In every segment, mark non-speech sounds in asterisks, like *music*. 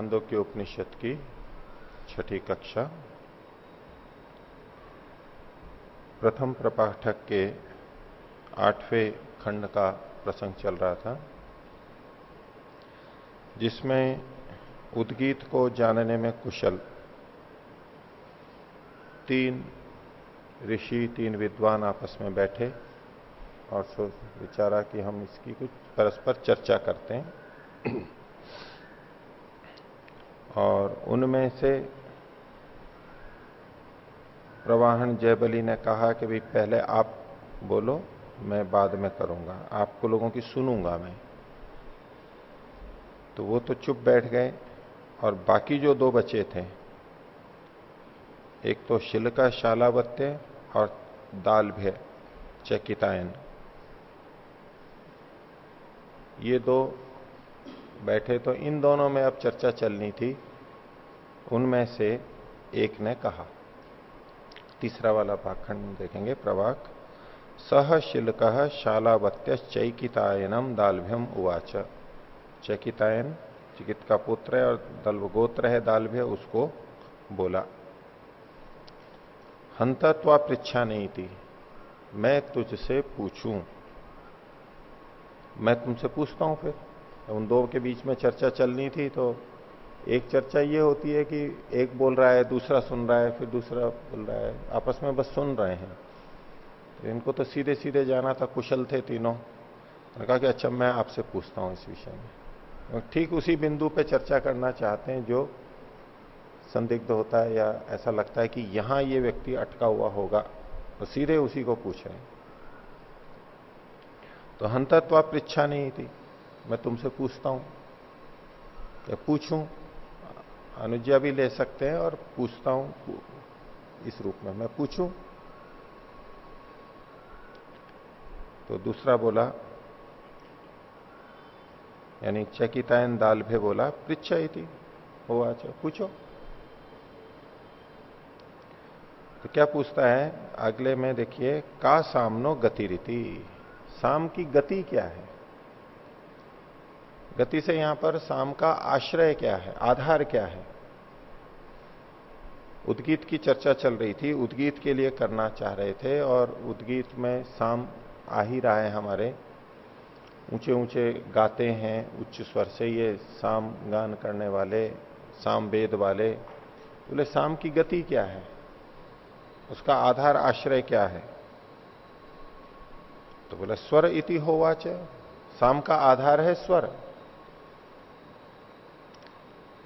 छांदो के उपनिषद की छठी कक्षा। प्रथम प्रपाठक के आठवें खंड का प्रसंग चल रहा था, जिसमें उद्गीत को जानने में कुशल तीन ऋषि, तीन विद्वान आपस में बैठे और सोच विचारा कि हम इसकी कुछ परस्पर चर्चा करते हैं। और उनमें से प्रवाहन जयबली ने कहा कि भाई पहले आप बोलो, मैं बाद में करूँगा। आपको लोगों की सुनूँगा मैं। तो वो तो चुप बैठ गए और बाकी जो दो बचे थे, एक तो शिलका शालावत्य और दाल भय चकितायन। ये दो बैठे तो इन दोनों में अब चर्चा चलनी थी। उनमें से एक ने कहा। तीसरा वाला पाखंड देखेंगे, प्रवाक, सह शिल्क शालावत्य चैकितायनम दालभ्यम उवाच। चैकितायन, चिकित का पुत्र है और दल्व गोत्र है दालभ्य, उसको बोला हंतत्वा पृछा नहीं थी, मैं तुझसे पूछूँ। मैं तुमसे पूछता हूँ फिर उन दो के बीच में चर्चा चलनी थी तो एक चर्चा ये होती है कि एक बोल रहा है, दूसरा सुन रहा है, फिर दूसरा बोल रहा है। आपस में बस सुन रहे हैं। तो इनको तो सीधे सीधे जाना था, कुशल थे तीनों। उन्होंने कहा कि अच्छा मैं आपसे पूछता हूँ इस विषय में। ठीक उसी बिंदु पे चर्चा करना चाहते हैं जो संदिग्ध होता है या ऐसा लगता है कि यहाँ ये व्यक्ति अटका हुआ होगा तो सीधे उसी को पूछ। रहे हैं तो हंतत्व पृच्छा नहीं थी। मैं तुमसे पूछता हूँ क्या पूछूँ अनुज्ञा भी ले सकते हैं और पूछता हूँ इस रूप में मैं पूछूँ। तो दूसरा बोला, यानी चकितायन दाल भे बोला ही थी हो अच्छा पूछो। तो क्या पूछता है, अगले में देखिए, का सामनो गति रीति साम की गति क्या है? गति से यहाँ पर साम का आश्रय क्या है? आधार क्या है? उद्गीत की चर्चा चल रही थी। उद्गीत के लिए करना चाह रहे थे और उद्गीत में साम आ ही रहा है हमारे। ऊँचे ऊँचे गाते हैं, उच्च स्वर से ये साम गान करने वाले, साम वेद वाले। बोले, साम की गति क्या है? उसका आधार आश्रय क्या है? तो बोले, स्वर इति होवाच। साम का आधार है स्वर।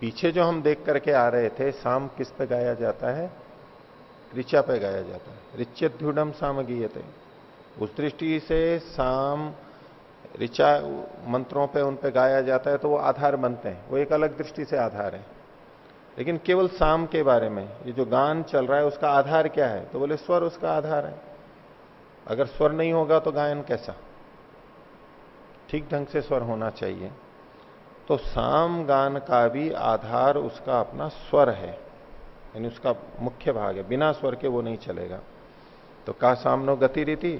पीछे जो हम देख करके आ रहे थे, साम किस पे गाया जाता है? ऋचा पे गाया जाता है। ऋच्यध्युडम सामगीयते। उस दृष्टि से साम ऋचा मंत्रों पे, उन पे गाया जाता है तो वो आधार बनते हैं। वो एक अलग दृष्टि से आधार है। लेकिन केवल साम के बारे में, ये जो गान चल रहा है, उसका आधार क्या है? तो बोले, स्वर उसका आधार है। अगर स्वर नहीं होगा तो गायन कैसा? ठीक ढंग से स्वर होना चाहिए। तो साम गान का भी आधार उसका अपना स्वर है, यानी उसका मुख्य भाग है। बिना स्वर के वो नहीं चलेगा। तो का सामनो गति रीति?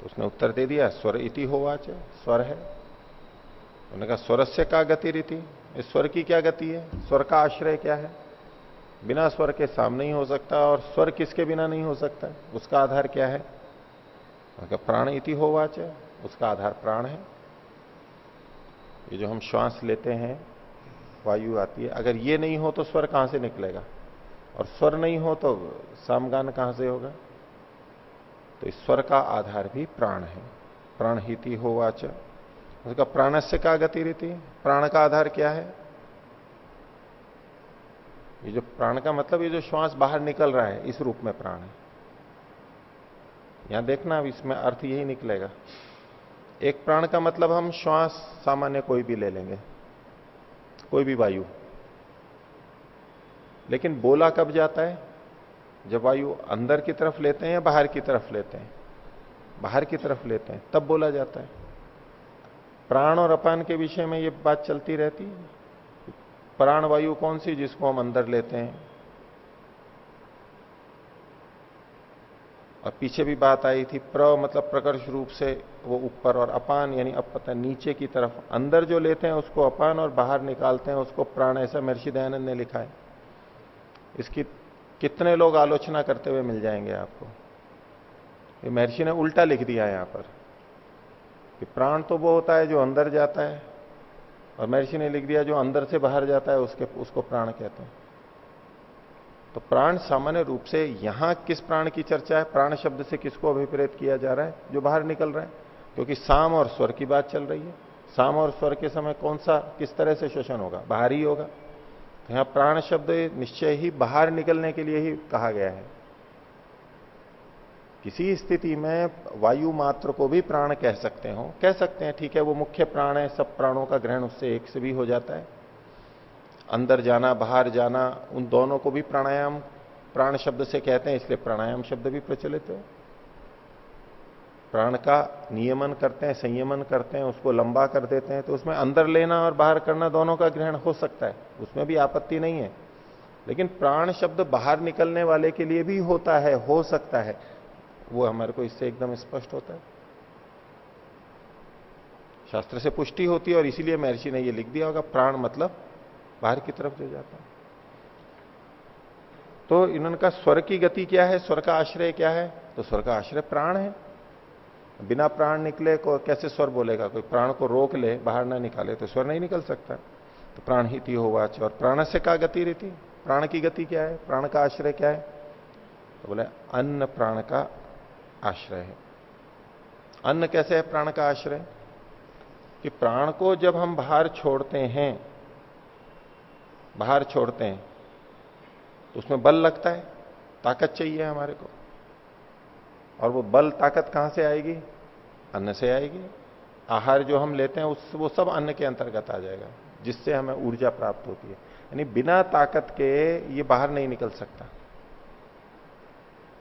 तो उसने उत्तर दे दिया, स्वर इति हो होवाच स्वर है। उन्होंने कहा स्वर से का गति रीति? इस स्वर की क्या गति है? स्वर का आश्रय क्या है? बिना स्वर के सामने ही हो सकता, और स्वर किसके बिना नहीं हो सकता? उसका आधार क्या है? प्राण इति हो होवाच उसका आधार प्राण है। ये जो हम श्वास लेते हैं, वायु आती है। अगर ये नहीं हो तो स्वर कहाँ से निकलेगा? और स्वर नहीं हो तो सामगान कहाँ से होगा? तो इस स्वर का आधार भी प्राण है। प्राण हिति हो वाच। उसका प्राण से क्या गति रीति प्राण का आधार क्या है? ये जो प्राण का मतलब ये जो श्वास बाहर निकल रहा है, इस रूप में प्राण है। यहाँ देखना, अब इसमें अर्थ यही निकलेगा। एक प्राण का मतलब हम श्वास सामान्य कोई भी ले लेंगे, कोई भी वायु। लेकिन बोला कब जाता है? जब वायु अंदर की तरफ़ लेते हैं या बाहर की तरफ़ लेते हैं? बाहर की तरफ़ लेते हैं, तब बोला जाता है। प्राण और अपान के विषय में ये बात चलती रहती है। प्राण वायु कौन सी जिसको हम अंदर लेते हैं? और पीछे भी बात आई थी, प्र मतलब प्रकर्ष रूप से वो ऊपर और अपान, यानी अपता नीचे की तरफ़, अंदर जो लेते हैं उसको अपान और बाहर निकालते हैं, उसको प्राण, ऐसा महर्षि दयानंद ने लिखा है। इसकी कितने लोग आलोचना करते हुए मिल जाएँगे आपको। ये महर्षि ने उल्टा लिख दिया यहाँ पर, कि प्राण तो वो होता है जो अंदर जाता है, और महर्षि ने लिख दिया जो अंदर से बाहर जाता है, उसके, उसको प्राण कहते हैं। तो प्राण सामान्य रूप से यहाँ किस प्राण की चर्चा है? प्राण शब्द से किसको अभिप्रेत किया जा रहा है? जो बाहर निकल रहा है। क्योंकि साम और स्वर की बात चल रही है। साम और स्वर के समय कौन सा, किस तरह से शोषण होगा? बाहर ही होगा। तो यहाँ प्राण शब्द निश्चय ही बाहर निकलने के लिए ही कहा गया है। किसी स्थिति में वायु मात्र को भी प्राण कह सकते हो। कह सकते हैं, ठीक है, वो मुख्य प्राण है, सब प्राणों का ग्रहण उससे एक से भी हो जाता है। अंदर जाना, बाहर जाना, उन दोनों को भी प्राणायाम, प्राण शब्द से कहते हैं, इसलिए प्राणायाम शब्द भी प्रचलित है। प्राण का नियमन करते हैं, संयमन करते हैं, उसको लंबा कर देते हैं तो उसमें अंदर लेना और बाहर करना दोनों का ग्रहण हो सकता है, उसमें भी आपत्ति नहीं है। लेकिन प्राण शब्द बाहर निकलने वाले के लिए भी होता है, हो सकता है, वो हमारे को इससे एकदम स्पष्ट होता है। शास्त्र से पुष्टि होती है और इसीलिए महर्षि ने ये लिख दिया होगा, प्राण मतलब बाहर की तरफ़ जो जाता है। तो इन्होंने स्वर की गति क्या है? स्वर का आश्रय क्या है? तो स्वर का आश्रय प्राण है। बिना प्राण निकले को कैसे स्वर बोलेगा? कोई प्राण को रोक ले, बाहर ना निकाले तो स्वर नहीं निकल सकता। तो प्राण ही हो वाच, और प्राण से क्या गति रहती। प्राण की गति क्या है? प्राण का आश्रय क्या है? तो बोले, अन्न प्राण का आश्रय है। अन्न कैसे है? प्राण का आश्रय। कि प्राण को जब हम बाहर छोड़ते हैं बाहर छोड़ते हैं तो उसमें बल लगता है, ताकत चाहिए हमारे को। और वो बल ताकत कहाँ से आएगी? अन्न से आएगी। आहार जो हम लेते हैं, उस, वो सब अन्न के अंतर्गत आ जाएगा, जिससे हमें ऊर्जा प्राप्त होती है। यानी बिना ताकत के ये बाहर नहीं निकल सकता।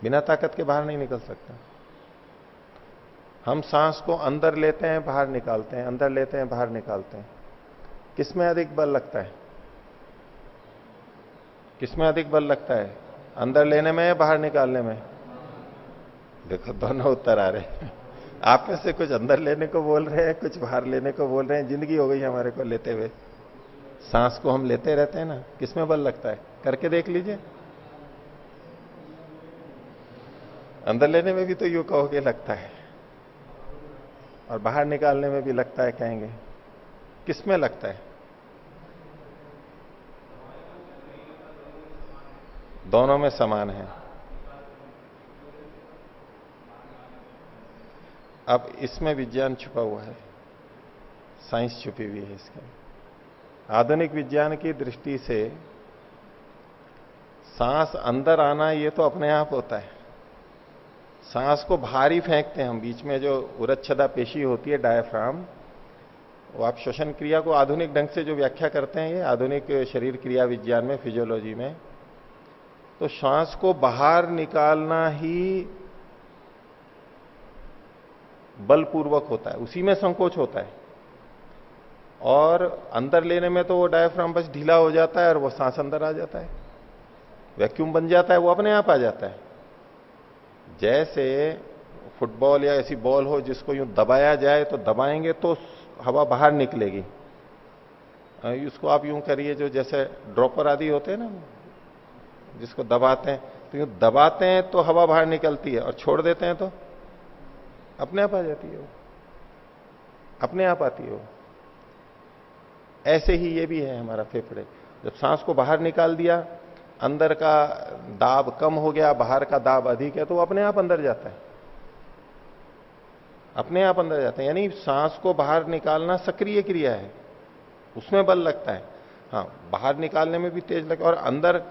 बिना ताकत के बाहर नहीं निकल सकता। हम सांस को अंदर लेते हैं, बाहर निकालते हैं, अंदर लेते हैं, बाहर निकालते हैं। किसमें अधिक बल लगता है? किसमें अधिक बल लगता है? अंदर लेने में या बाहर निकालने में? देखो, दोनों उत्तर आ रहे हैं। *laughs* आप में से कुछ अंदर लेने को बोल रहे हैं, कुछ बाहर लेने को बोल रहे हैं। ज़िंदगी हो गई हमारे को लेते हुए। सांस को हम लेते रहते हैं ना? किसमें बल लगता है? करके देख लीजिए। अंदर लेने में भी तो यू कहोगे, लगता है। और बाहर निकालने में भी लगता है, कहेंगे। किसमें लगता है? दोनों में समान है। अब इसमें विज्ञान छुपा हुआ है। साइंस छुपी हुई है इसके। आधुनिक विज्ञान की दृष्टि से सांस अंदर आना ये तो अपने आप होता है। सांस को भारी फेंकते हैं हम। बीच में जो उरच्छदा पेशी होती है डायफ्राम वो आप श्वसन क्रिया को आधुनिक ढंग से जो व्याख्या करते हैं, ये आधुनिक शरीर क्रिया विज्ञान में फिजियोलॉजी में तो श्वास को बाहर निकालना ही बलपूर्वक होता है, उसी में संकोच होता है। और अंदर लेने में तो वो डायफ्राम बस ढीला हो जाता है और वो सांस अंदर आ जाता है। वैक्यूम बन जाता है, वो अपने आप आ जाता है। जैसे फुटबॉल या ऐसी बॉल हो जिसको यूँ दबाया जाए तो दबाएँगे तो हवा बाहर निकलेगी। उसको आप यूँ करिए जो जैसे ड्रॉपर आदि होते हैं ना जिसको दबाते हैं तो यूँ दबाते हैं तो हवा बाहर निकलती है, और छोड़ देते हैं तो अपने आप आ जाती है वो। अपने आप आती है वो। ऐसे ही ये भी है हमारा फेफड़े। जब सांस को बाहर निकाल दिया, अंदर का दाब कम हो गया, बाहर का दाब अधिक है तो वो अपने आप अंदर जाता है। अपने आप अंदर जाता है। यानी सांस को बाहर निकालना सक्रिय क्रिया है। उसमें बल लगता है। हाँ बाहर निकालने में भी तेज लगे, और अंदर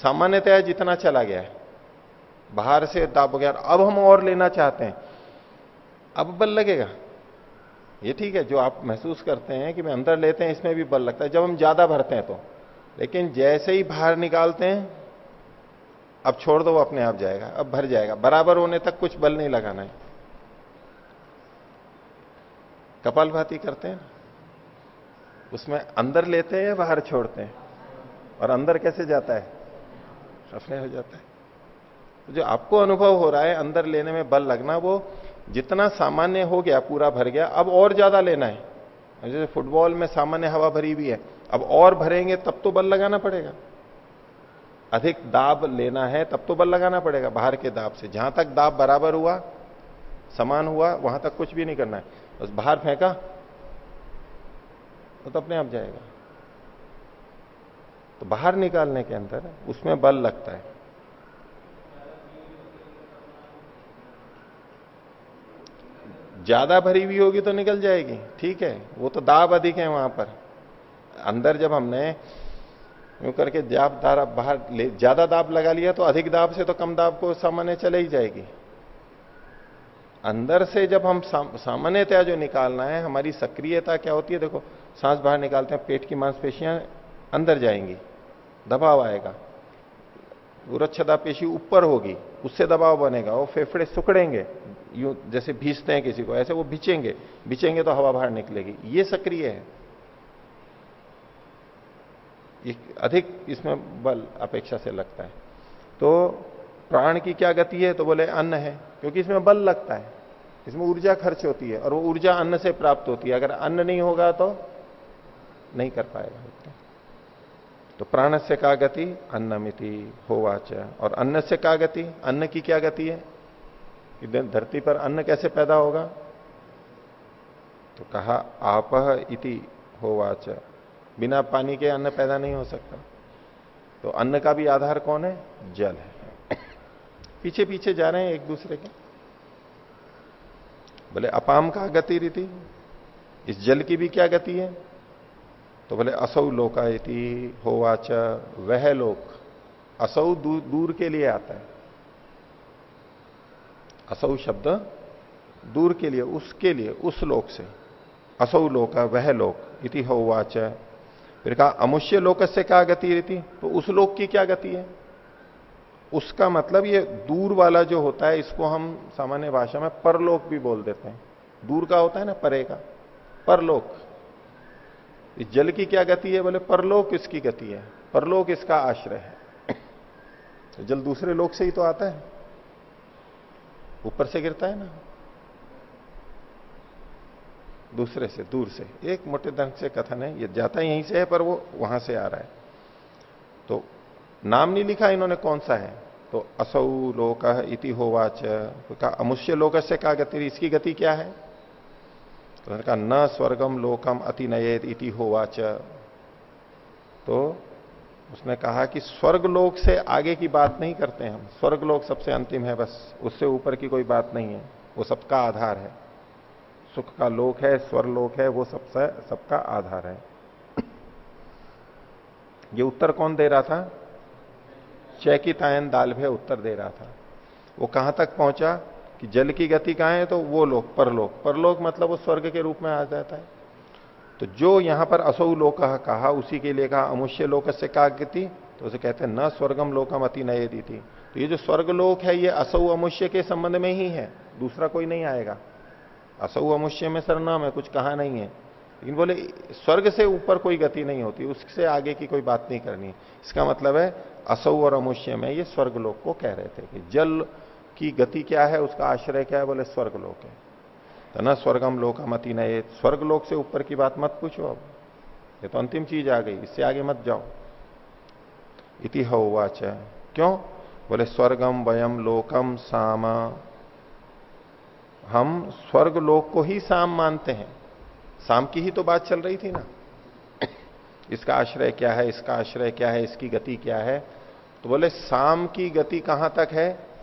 सामान्यतया जितना चला गया है, बाहर से दाब हो गया अब हम और लेना चाहते हैं। अब बल लगेगा। ये ठीक है, जो आप महसूस करते हैं कि मैं अंदर लेते हैं, इसमें भी बल लगता है। जब हम ज़्यादा भरते हैं तो। लेकिन जैसे ही बाहर निकालते हैं, अब छोड़ दो, वो अपने आप जाएगा, अब भर जाएगा। बराबर होने तक कुछ बल नहीं लगाना है। कपाल भाती करते हैं उसमें अंदर लेते हैं बाहर छोड़ते हैं? और अंदर कैसे जाता है? अपने हो जाता है। तो जो आपको अनुभव हो रहा है अंदर लेने में बल लगना वो जितना सामान्य हो गया पूरा भर गया अब और ज़्यादा लेना है। जैसे फुटबॉल में सामान्य हवा भरी भी है अब और भरेंगे तब तो बल लगाना पड़ेगा। अधिक दाब लेना है तब तो बल लगाना पड़ेगा बाहर के दाब से। जहाँ तक दाब बराबर हुआ समान हुआ वहाँ तक कुछ भी नहीं करना है। बस बाहर फेंका तो, तो अपने आप जाएगा। तो बाहर निकालने के अंदर उसमें बल लगता है। ज़्यादा भरी हुई होगी तो निकल जाएगी, ठीक है, वो तो दाब अधिक है वहाँ पर। अंदर जब हमने यूँ करके जाप दारा बाहर ले, ज़्यादा दाब लगा लिया तो अधिक दाब से तो कम दाब को सामान्य चले ही जाएगी। अंदर से जब हम सामान्यतया जो निकालना है, हमारी सक्रियता क्या होती है, देखो, सांस बाहर निकालते हैं, पेट की मांसपेशियाँ अंदर जाएँगी, दबाव आएगा। गुरच्छदा पेशी ऊपर होगी, उससे दबाव बनेगा, वो फेफड़े सुकड़ेंगे यूँ जैसे भीजते हैं किसी को, ऐसे वो बिचेंगे बिचेंगे तो हवा बाहर निकलेगी। ये सक्रिय है। अधिक इसमें बल अपेक्षा से लगता है। तो प्राण की क्या गति है? तो बोले, अन्न है, क्योंकि इसमें बल लगता है। इसमें ऊर्जा खर्च होती है, और वो ऊर्जा अन्न से प्राप्त होती है। अगर अन्न नहीं होगा तो नहीं कर पाएगा। तो प्राण से का गति अन्नमिति होवाच। और अन्न से का गति, अन्न की क्या गति है? कि धरती पर अन्न कैसे पैदा होगा? तो कहा, आप इति होवाच। बिना पानी के अन्न पैदा नहीं हो सकता। तो अन्न का भी आधार कौन है? जल है। पीछे पीछे जा रहे हैं एक दूसरे के। बोले, अपाम का गति रीति, इस जल की भी क्या गति है? तो बोले असौ लोकायति होवाच वह लोक असौ दूर, दूर के लिए आता है। असौ शब्द दूर के लिए उसके लिए उस लोक से। असौ लोक वह लोक इति होवाच। फिर कहा अमुष्य लोक से क्या गति रहती? तो उस लोक की क्या गति है? उसका मतलब ये दूर वाला जो होता है इसको हम सामान्य भाषा में परलोक भी बोल देते हैं। दूर का होता है ना परे का। परलोक। इस जल की क्या गति है? बोले, परलोक इसकी गति है। परलोक इसका आश्रय है। तो जल दूसरे लोक से ही तो आता है। ऊपर से गिरता है ना। दूसरे से, दूर से। एक मोटे ढंग से कथन है, ये जाता यहीं से है, पर वो वहाँ से आ रहा है। तो नाम नहीं लिखा इन्होंने कौन सा है। तो असौ लोक इति होवाच। तो कहा, अमुष्य लोक से कहा गति, इसकी गति क्या है? तो कहा, न स्वर्गम लोकम अति नयेद इति होवाच। तो उसने कहा कि स्वर्ग लोक से आगे की बात नहीं करते हम। स्वर्ग लोक सबसे अंतिम है बस, उससे ऊपर की कोई बात नहीं है। वो सबका आधार है। सुख का लोक है स्वर लोक है, वो सबसे, सबका आधार है। ये उत्तर कौन दे रहा था? चैकितायन दालभे उत्तर दे रहा था। वो कहाँ तक पहुँचा? कि जल की गति कहाँ है तो वो लोक, परलोक। परलोक मतलब वो स्वर्ग के रूप में आ जाता है। तो जो यहाँ पर असौ लोक कहा, उसी के लिए कहा, अमुष्य लोक से का गति तो उसे कहते हैं, न स्वर्गम लोकम अति नये दी थी तो ये जो स्वर्ग लोक है, ये असौ अमुष्य के संबंध में ही है। दूसरा कोई नहीं आएगा। असौ अमुष्य में सरनाम है, कुछ कहा नहीं है। लेकिन बोले, स्वर्ग से ऊपर कोई गति नहीं होती, उससे आगे की कोई बात नहीं करनी। इसका मतलब है, असौ और अमुष्य में ये स्वर्ग लोक को कह रहे थे कि जल की गति क्या है, उसका आश्रय क्या है, बोले स्वर्ग लोक है। तो न स्वर्गम लोक मति न ये स्वर्ग लोक से ऊपर की बात मत पूछो अब। ये तो अंतिम चीज़ आ गई, इससे आगे मत जाओ। इति होवाच क्यों? बोले, स्वर्गम वयम लोकम साम। हम स्वर्ग लोक को ही साम मानते हैं। साम की ही तो बात चल रही थी ना। इसका आश्रय क्या है, इसका आश्रय क्या है, इसकी गति क्या है? तो बोले, साम की गति कहाँ तक है?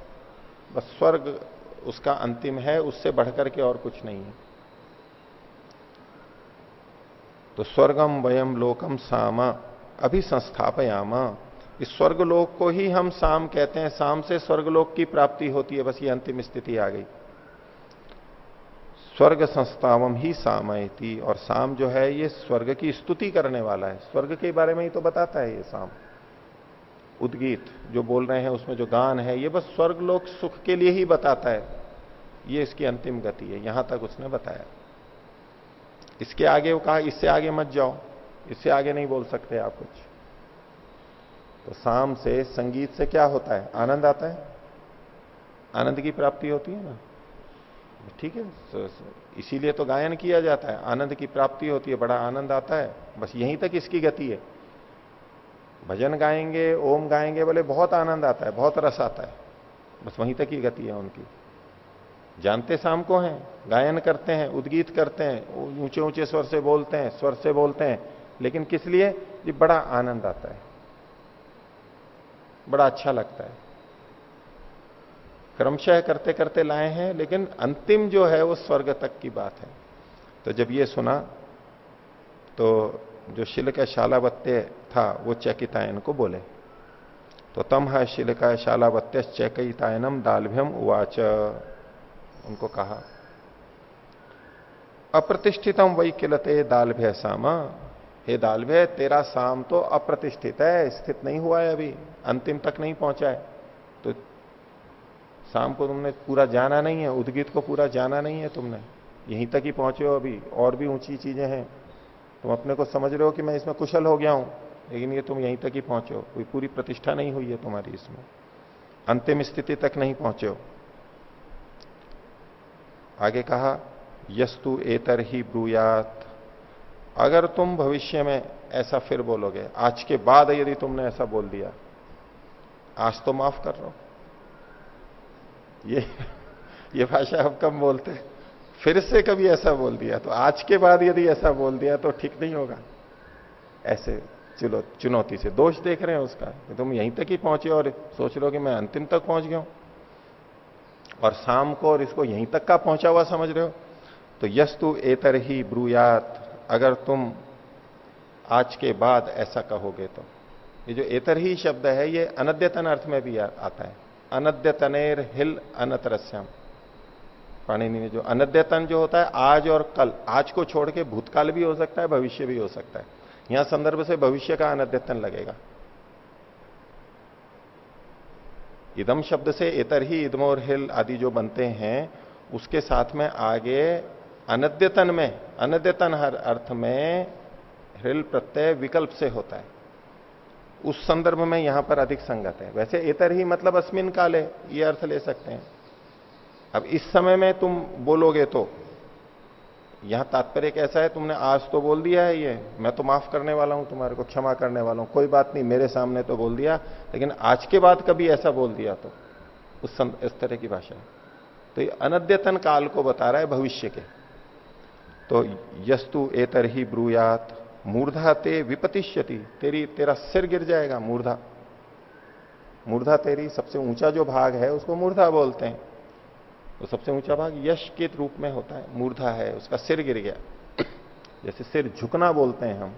बस स्वर्ग उसका अंतिम है, उससे बढ़कर के और कुछ नहीं है। तो स्वर्गम वयम लोकम साम, अभी संस्थापयाम। इस स्वर्गलोक को ही हम साम कहते हैं। साम से स्वर्गलोक की प्राप्ति होती है, बस ये अंतिम स्थिति आ गई। स्वर्ग संस्थावम ही सामयती, और साम जो है, ये स्वर्ग की स्तुति करने वाला है। स्वर्ग के बारे में ही तो बताता है ये साम। उद्गीत, जो बोल रहे हैं, उसमें जो गान है, ये बस स्वर्ग लोक सुख के लिए ही बताता है। ये इसकी अंतिम गति है, यहाँ तक उसने बताया। इसके आगे वो कहा, इससे आगे मत जाओ, इससे आगे नहीं बोल सकते आप कुछ। तो शाम से संगीत से क्या होता है? आनंद आता है? आनंद की प्राप्ति होती है ना? ठीक है इसीलिए तो गायन किया जाता है। आनंद की प्राप्ति होती है, बड़ा आनंद आता है। बस यहीं तक इसकी गति है। भजन गाएँगे, ओम गाएँगे, बोले बहुत आनंद आता है, बहुत रस आता है। बस वहीं तक ही गति है उनकी। जानते शाम को हैं, गायन करते हैं, उद्गीत करते हैं ऊँचे ऊँचे स्वर से बोलते हैं, स्वर से बोलते हैं, लेकिन किस लिए? ये बड़ा आनंद आता है। बड़ा अच्छा लगता है। क्रमशः करते करते लाए हैं, लेकिन अंतिम जो है वो स्वर्ग तक की बात है। तो जब ये सुना तो जो शिल का शालावत्य था, वो चैकितायन को बोले। तो तम है शिल का शालावत्य चैकितायनम दालभ्यम उवाच। उनको कहा, अप्रतिष्ठितम वही किलते दालभ्य सामा। हे दालभ्य, तेरा साम तो अप्रतिष्ठित है, स्थित नहीं हुआ है अभी, अंतिम तक नहीं पहुँचा है। तो शाम को तुमने पूरा जाना नहीं है, उद्गीत को पूरा जाना नहीं है तुमने। यहीं तक ही पहुँचे हो अभी, और भी ऊँची चीज़ें हैं। तुम अपने को समझ रहे हो कि मैं इसमें कुशल हो गया हूँ? लेकिन ये तुम यहीं तक ही पहुँचे हो। कोई पूरी प्रतिष्ठा नहीं हुई है तुम्हारी इसमें। अंतिम स्थिति तक नहीं पहुँचे हो। आगे कहा, यस्तु एतर ही ब्रूयात। अगर तुम भविष्य में ऐसा फिर बोलोगे, आज के बाद यदि तुमने ऐसा बोल दिया, आज तो माफ़ कर रहा हूँ। ये ये भाषा हम कम बोलते हैं। फिर से कभी ऐसा बोल दिया? तो आज के बाद यदि ऐसा बोल दिया तो ठीक नहीं होगा। ऐसे चलो चुनौती से दोष देख रहे हैं उसका। कि तुम यहीं तक ही पहुँचे और सोच लो कि मैं अंतिम तक पहुँच गया हूँ। और शाम को और इसको यहीं तक का पहुँचा हुआ समझ रहे हो? तो यस्तु एतर ही ब्रुयात। अगर तुम आज के बाद ऐसा कहोगे तो। ये जो एतर ही शब्द है, ये अनद्यतन अर्थ में भी आता है। अनद्यतनेर हिल अनतरस्याम। पाणिनि ने जो अनद्यतन जो होता है, आज और कल, आज को छोड़ के भूतकाल भी हो सकता है, भविष्य भी हो सकता है। यहाँ संदर्भ से भविष्य का अनद्यतन लगेगा। इदम शब्द से इतर ही इदम और हिल आदि जो बनते हैं, उसके साथ में आगे अनद्यतन में, अनद्यतन हर अर्थ में हिल प्रत्यय विकल्प से होता है। उस संदर्भ में यहाँ पर अधिक संगत है। वैसे इतर ही मतलब अस्मिन काले, ये अर्थ ले सकते हैं। अब इस समय में तुम बोलोगे तो। यहाँ तात्पर्य कैसा है? तुमने आज तो बोल दिया है ये। मैं तो माफ़ करने वाला हूँ तुम्हारे को, क्षमा करने वाला हूँ। कोई बात नहीं, मेरे सामने तो बोल दिया, लेकिन आज के बाद कभी ऐसा बोल दिया तो। उस इस तरह की भाषा तो ये अनद्यतन काल को बता रहा है भविष्य के। तो यस्तु एतर ही ब्रूयात, मूर्धा ते विपतिष्यति। तेरी, तेरा सिर गिर जाएगा, मूर्धा। मूर्धा तेरी सबसे ऊँचा जो भाग है, उसको मूर्धा बोलते हैं। तो सबसे ऊँचा भाग यश के रूप में होता है, मूर्धा है, उसका सिर गिर गया। जैसे सिर झुकना बोलते हैं हम,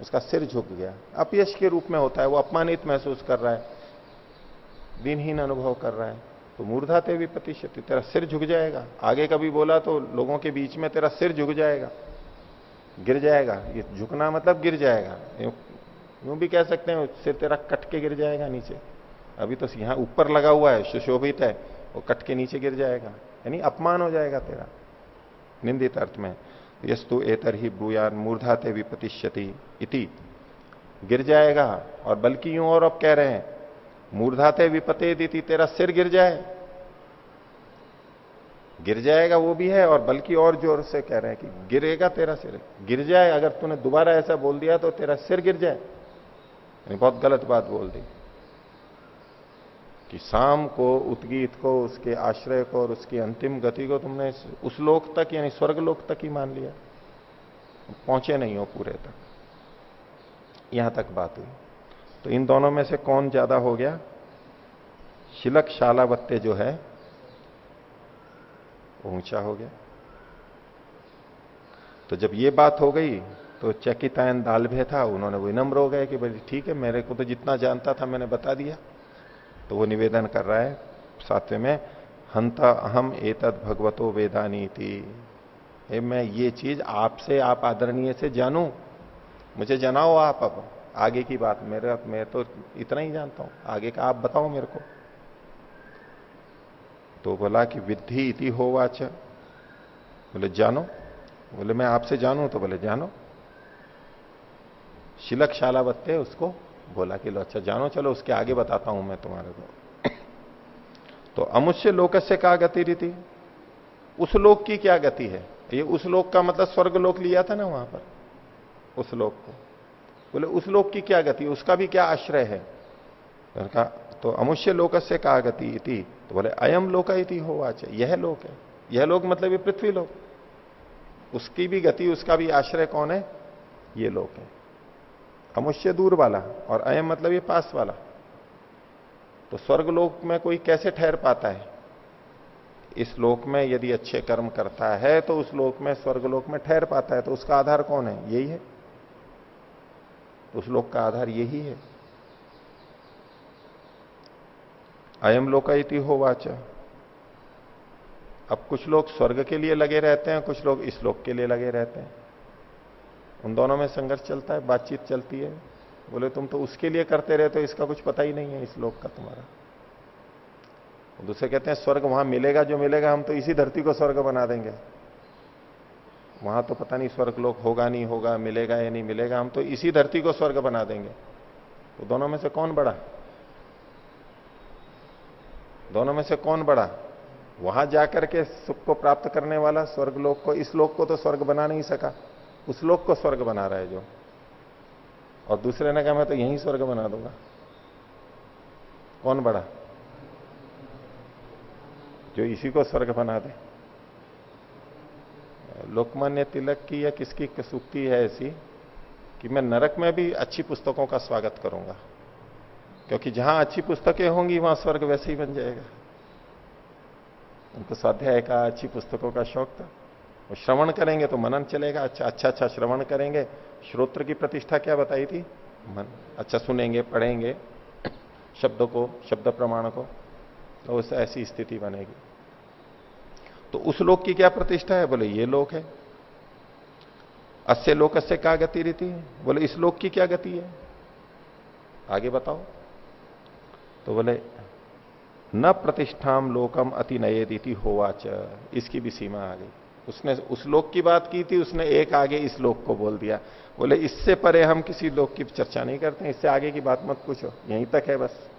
उसका सिर झुक गया। अपयश के रूप में होता है, वो अपमानित महसूस कर रहा है, दिनहीन अनुभव कर रहा है तो मूर्धा ते भी विपतिष्यति तेरा सिर झुक जाएगा। आगे कभी बोला तो लोगों के बीच में तेरा सिर झुक जाएगा, गिर जाएगा। ये झुकना मतलब गिर जाएगा। यूँ भी कह सकते हैं, सिर तेरा कट के गिर जाएगा नीचे। अभी तो यहाँ ऊपर लगा हुआ है, सुशोभित है। वो कट के नीचे गिर जाएगा। यानी अपमान हो जाएगा तेरा। निंदित अर्थ में, यस्तु एतर ही ब्रूयान मूर्धाते विपतिष्यति इति। गिर जाएगा, और बल्कि यूँ और अब कह रहे हैं, मूर्धाते विपते दीति तेरा सिर गिर जाए। गिर जाएगा वो भी है, और बल्कि और ज़ोर से कह रहे हैं कि गिरेगा तेरा सिर। गिर जाए, अगर तूने दोबारा ऐसा बोल दिया तो तेरा सिर गिर जाए। बहुत गलत बात बोल दी। कि शाम को उत्गीत को, उसके आश्रय को और उसकी अंतिम गति को तुमने उस लोक तक, यानी स्वर्ग लोक तक ही मान लिया। पहुँचे नहीं हो पूरे तक। यहाँ तक बात हुई। तो इन दोनों में से कौन ज़्यादा हो गया? शिलक शालावत्य जो है ऊँचा हो गया। तो जब ये बात हो गई तो चकितायन दालभे था। उन्होंने विनम्र हो गए कि भाई, ठीक है, मेरे को तो जितना जानता था, मैंने बता दिया। तो वो निवेदन कर रहा है सातवें में, हंता अहम एतद भगवतो वेदानी थी मैं ये चीज़ आपसे, आप आदरणीय से जानू? मुझे जनाओ आप अब, आगे की बात। मेरे, मैं तो इतना ही जानता हूँ। आगे का आप बताओ मेरे को। तो बोला कि, विद्धि इति हो वाच बोले, जानो। बोले, मैं आपसे जानू? तो बोले, जानो। शिलक शालावत्ते उसको। बोला कि लो अच्छा जानो, चलो, उसके आगे बताता हूँ मैं तुम्हारे को। तो अमुष्य लोक से कहा गति रीति? उस लोक की क्या गति है? ये उस लोक का मतलब स्वर्ग लोक लिया था ना वहाँ पर? उस लोक को। बोले, उस लोक की क्या गति? उसका भी क्या आश्रय है? कहा तो अमुष्य लोक से कहा गति इति? तो बोले, अयम लोक इति हो वाच, यह लोक है। यह लोक मतलब ये पृथ्वी लोक। उसकी भी गति, उसका भी आश्रय कौन है? ये लोक है। अमुष्य दूर वाला, और अयम मतलब ये पास वाला। तो स्वर्ग लोक में कोई कैसे ठहर पाता है? इस लोक में यदि अच्छे कर्म करता है तो उस लोक में, स्वर्ग लोक में ठहर पाता है तो उसका आधार कौन है? यही है। तो उस लोक का आधार यही है। अयम लोका इति हो वाचा। अब कुछ लोग स्वर्ग के लिए लगे रहते हैं, कुछ लोग इस लोक के लिए लगे रहते हैं। उन दोनों में संघर्ष चलता है, बातचीत चलती है। बोले, तुम तो उसके लिए करते रहते हो, इसका कुछ पता ही नहीं है इस लोक का तुम्हारा। दूसरे कहते हैं, स्वर्ग वहाँ मिलेगा, जो मिलेगा, हम तो इसी धरती को स्वर्ग बना देंगे। वहाँ तो पता नहीं स्वर्ग लोक होगा, नहीं होगा, मिलेगा या नहीं मिलेगा, हम तो इसी धरती को स्वर्ग बना देंगे। तो दोनों में से कौन बड़ा? दोनों में से कौन बड़ा? वहाँ जाकर के सुख को प्राप्त करने वाला, स्वर्ग लोक को, इस लोक को तो स्वर्ग बना नहीं सका। उस लोक को स्वर्ग बना रहा है जो। और दूसरे ने कहा, मैं तो यही स्वर्ग बना दूँगा। कौन बड़ा? जो इसी को स्वर्ग बना दे। लोकमान्य तिलक की या किसकी सूक्ति है ऐसी कि मैं नरक में भी अच्छी पुस्तकों का स्वागत करूँगा। क्योंकि जहाँ अच्छी पुस्तकें होंगी, वहाँ स्वर्ग वैसे ही बन जाएगा। उनको स्वाध्याय का, अच्छी पुस्तकों का शौक था। श्रवण करेंगे तो मनन चलेगा। अच्छा अच्छा अच्छा श्रवण करेंगे। श्रोत्र की प्रतिष्ठा क्या बताई थी? मन अच्छा सुनेंगे, पढ़ेंगे शब्द को, शब्द प्रमाण को तो उस ऐसी स्थिति बनेगी। तो उस लोक की क्या प्रतिष्ठा है? बोले, ये लोक है। अस्य लोक से क्या गति रहती है बोले, इस लोक की क्या गति है? आगे बताओ। तो बोले, न प्रतिष्ठाम लोकम अति नये होवाच। इसकी भी सीमा आ गई। उसने उस लोक की बात की थी, उसने एक आगे इस लोक को बोल दिया। बोले, इससे परे हम किसी लोक की चर्चा नहीं करते, इससे आगे की बात मत पूछो, यहीं तक है बस।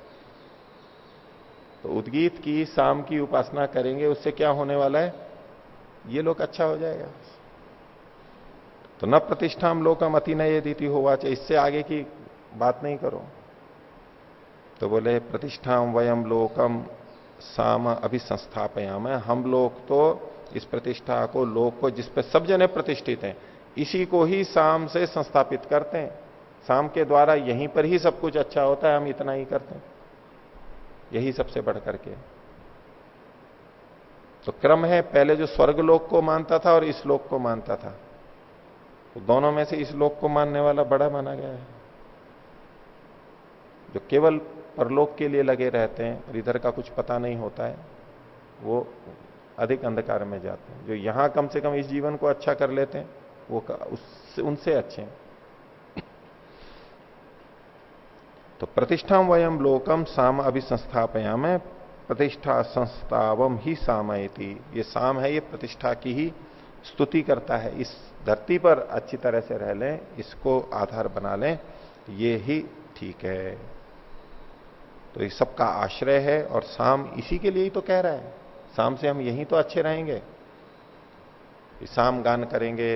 तो उद्गीत की शाम की उपासना करेंगे, उससे क्या होने वाला है? ये लोक अच्छा हो जाएगा। तो न प्रतिष्ठा प्रतिष्ठाम लोकम अति न ये दीति हुआ चाहे इससे आगे की बात नहीं करो। तो बोले, प्रतिष्ठाम वयम लोकम साम अभी संस्थापयाम हम लोग तो इस प्रतिष्ठा को, लोक को, जिस पर सब जने प्रतिष्ठित हैं, इसी को ही शाम से संस्थापित करते हैं। शाम के द्वारा यहीं पर ही सब कुछ अच्छा होता है, हम इतना ही करते हैं। यही सबसे बढ़ करके। तो क्रम है, पहले जो स्वर्ग लोक को मानता था और इस लोक को मानता था। तो दोनों में से इस लोक को मानने वाला बड़ा माना गया है। जो केवल परलोक के लिए लगे रहते हैं और इधर का कुछ पता नहीं होता है, वो अधिक अंधकार में जाते हैं। जो यहाँ कम से कम इस जीवन को अच्छा कर लेते हैं, वो उससे, उनसे अच्छे हैं। तो प्रतिष्ठा वयम लोकम साम अभी में प्रतिष्ठा संस्थावम ही सामयती। ये साम है, ये प्रतिष्ठा की ही स्तुति करता है। इस धरती पर अच्छी तरह से रह लें, इसको आधार बना लें, ये ही ठीक है। तो ये सबका आश्रय है और साम इसी के लिए ही तो कह रहा है। शाम से हम यहीं तो अच्छे रहेंगे। शाम गान करेंगे,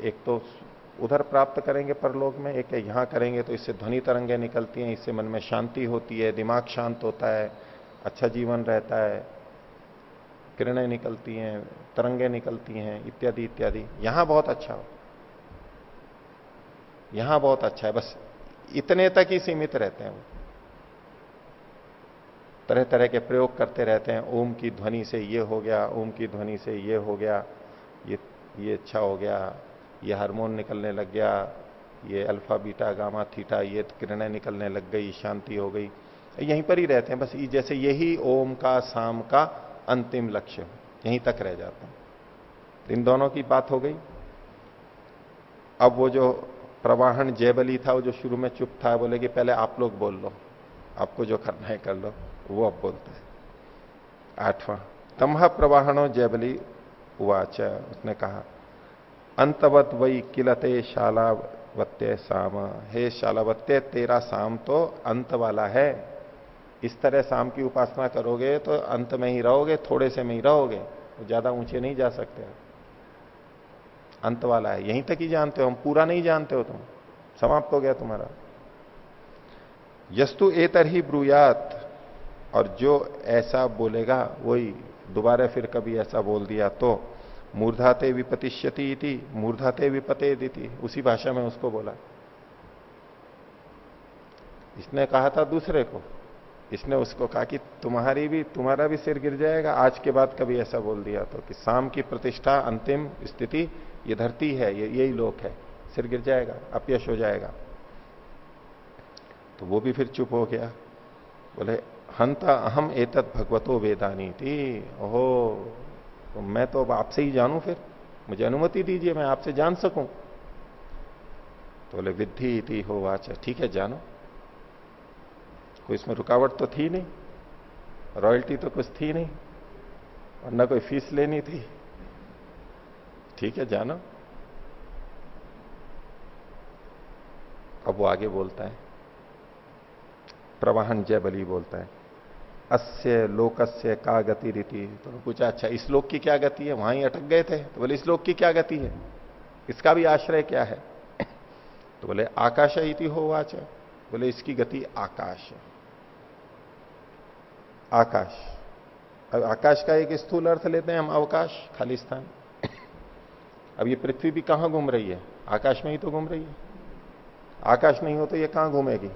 एक तो उधर प्राप्त करेंगे परलोक में, एक यहाँ करेंगे तो इससे ध्वनि तरंगे निकलती हैं, इससे मन में शांति होती है, दिमाग शांत होता है अच्छा जीवन रहता है, किरणें निकलती हैं, तरंगे निकलती हैं, इत्यादि इत्यादि। यहाँ बहुत अच्छा हो। यहाँ बहुत अच्छा है, बस इतने तक ही सीमित रहते हैं वो। तरह तरह के प्रयोग करते रहते हैं। ओम की ध्वनि से ये हो गया, ओम की ध्वनि से ये हो गया, ये ये अच्छा हो गया, ये हार्मोन निकलने लग गया, ये अल्फ़ा, बीटा, गामा, थीटा, ये किरणें निकलने लग गई, शांति हो गई। यहीं पर ही रहते हैं, बस जैसे यही ओम का शाम का अंतिम लक्ष्य, यहीं तक रह जाते हैं। इन दोनों की बात हो गई। अब वो जो प्रवाहन जयबली था, वो जो शुरू में चुप था, बोले कि पहले आप लोग बोल लो, आपको जो करना है कर लो। वो अब बोलता है। आठवां, तमह प्रवाहनो जयबली उवाच, उसने कहा, अंतवत वही किलते शालावत्य साम। हे शालावत्य तेरा साम तो अंत वाला है। इस तरह शाम की उपासना करोगे तो अंत में ही रहोगे, थोड़े से में ही रहोगे ज़्यादा ऊँचे नहीं जा सकते अंत वाला है, यहीं तक ही जानते हो, हम पूरा नहीं जानते हो तुम, समाप्त हो गया तुम्हारा। यस्तु एतर ही ब्रुयात और जो ऐसा बोलेगा, वही दोबारा फिर कभी ऐसा बोल दिया तो मूर्धाते विपतिष्यति थी मूर्धाते विपते दी उसी भाषा में उसको बोला। इसने कहा था दूसरे को। इसने उसको कहा कि तुम्हारी भी, तुम्हारा भी सिर गिर जाएगा। आज के बाद कभी ऐसा बोल दिया तो कि शाम की प्रतिष्ठा, अंतिम स्थिति, ये धरती है, ये, यही लोक है। सिर गिर जाएगा, अपयश हो जाएगा। तो वो भी फिर चुप हो गया। बोले हंता अहम एतत भगवतो वेदानी थी ओहो तो मैं तो अब आपसे ही जानू फिर। मुझे अनुमति दीजिए, मैं आपसे जान सकूँ। तो बोले विद्धि थी हो वाच। ठीक है, जानो। कोई इसमें रुकावट तो थी नहीं। रॉयल्टी तो कुछ थी नहीं। और ना कोई फ़ीस लेनी थी। ठीक है, जानो। अब वो आगे बोलता है। प्रवाहन जय बली बोलता है। अस्य लोकस्य का गति रीति तो पूछा अच्छा इस लोक की क्या गति है? वहाँ ही अटक गए थे? तो बोले, इस लोक की क्या गति है? इसका भी आश्रय क्या है? *coughs* तो बोले, आकाश इति हो वाच। बोले, इसकी गति आकाश है। आकाश। अब आकाश का एक स्थूल अर्थ लेते हैं हम, अवकाश, खाली स्थान। *coughs* अब ये पृथ्वी भी कहाँ घूम रही है? आकाश में ही तो घूम रही है। आकाश नहीं हो तो ये कहाँ घूमेगी?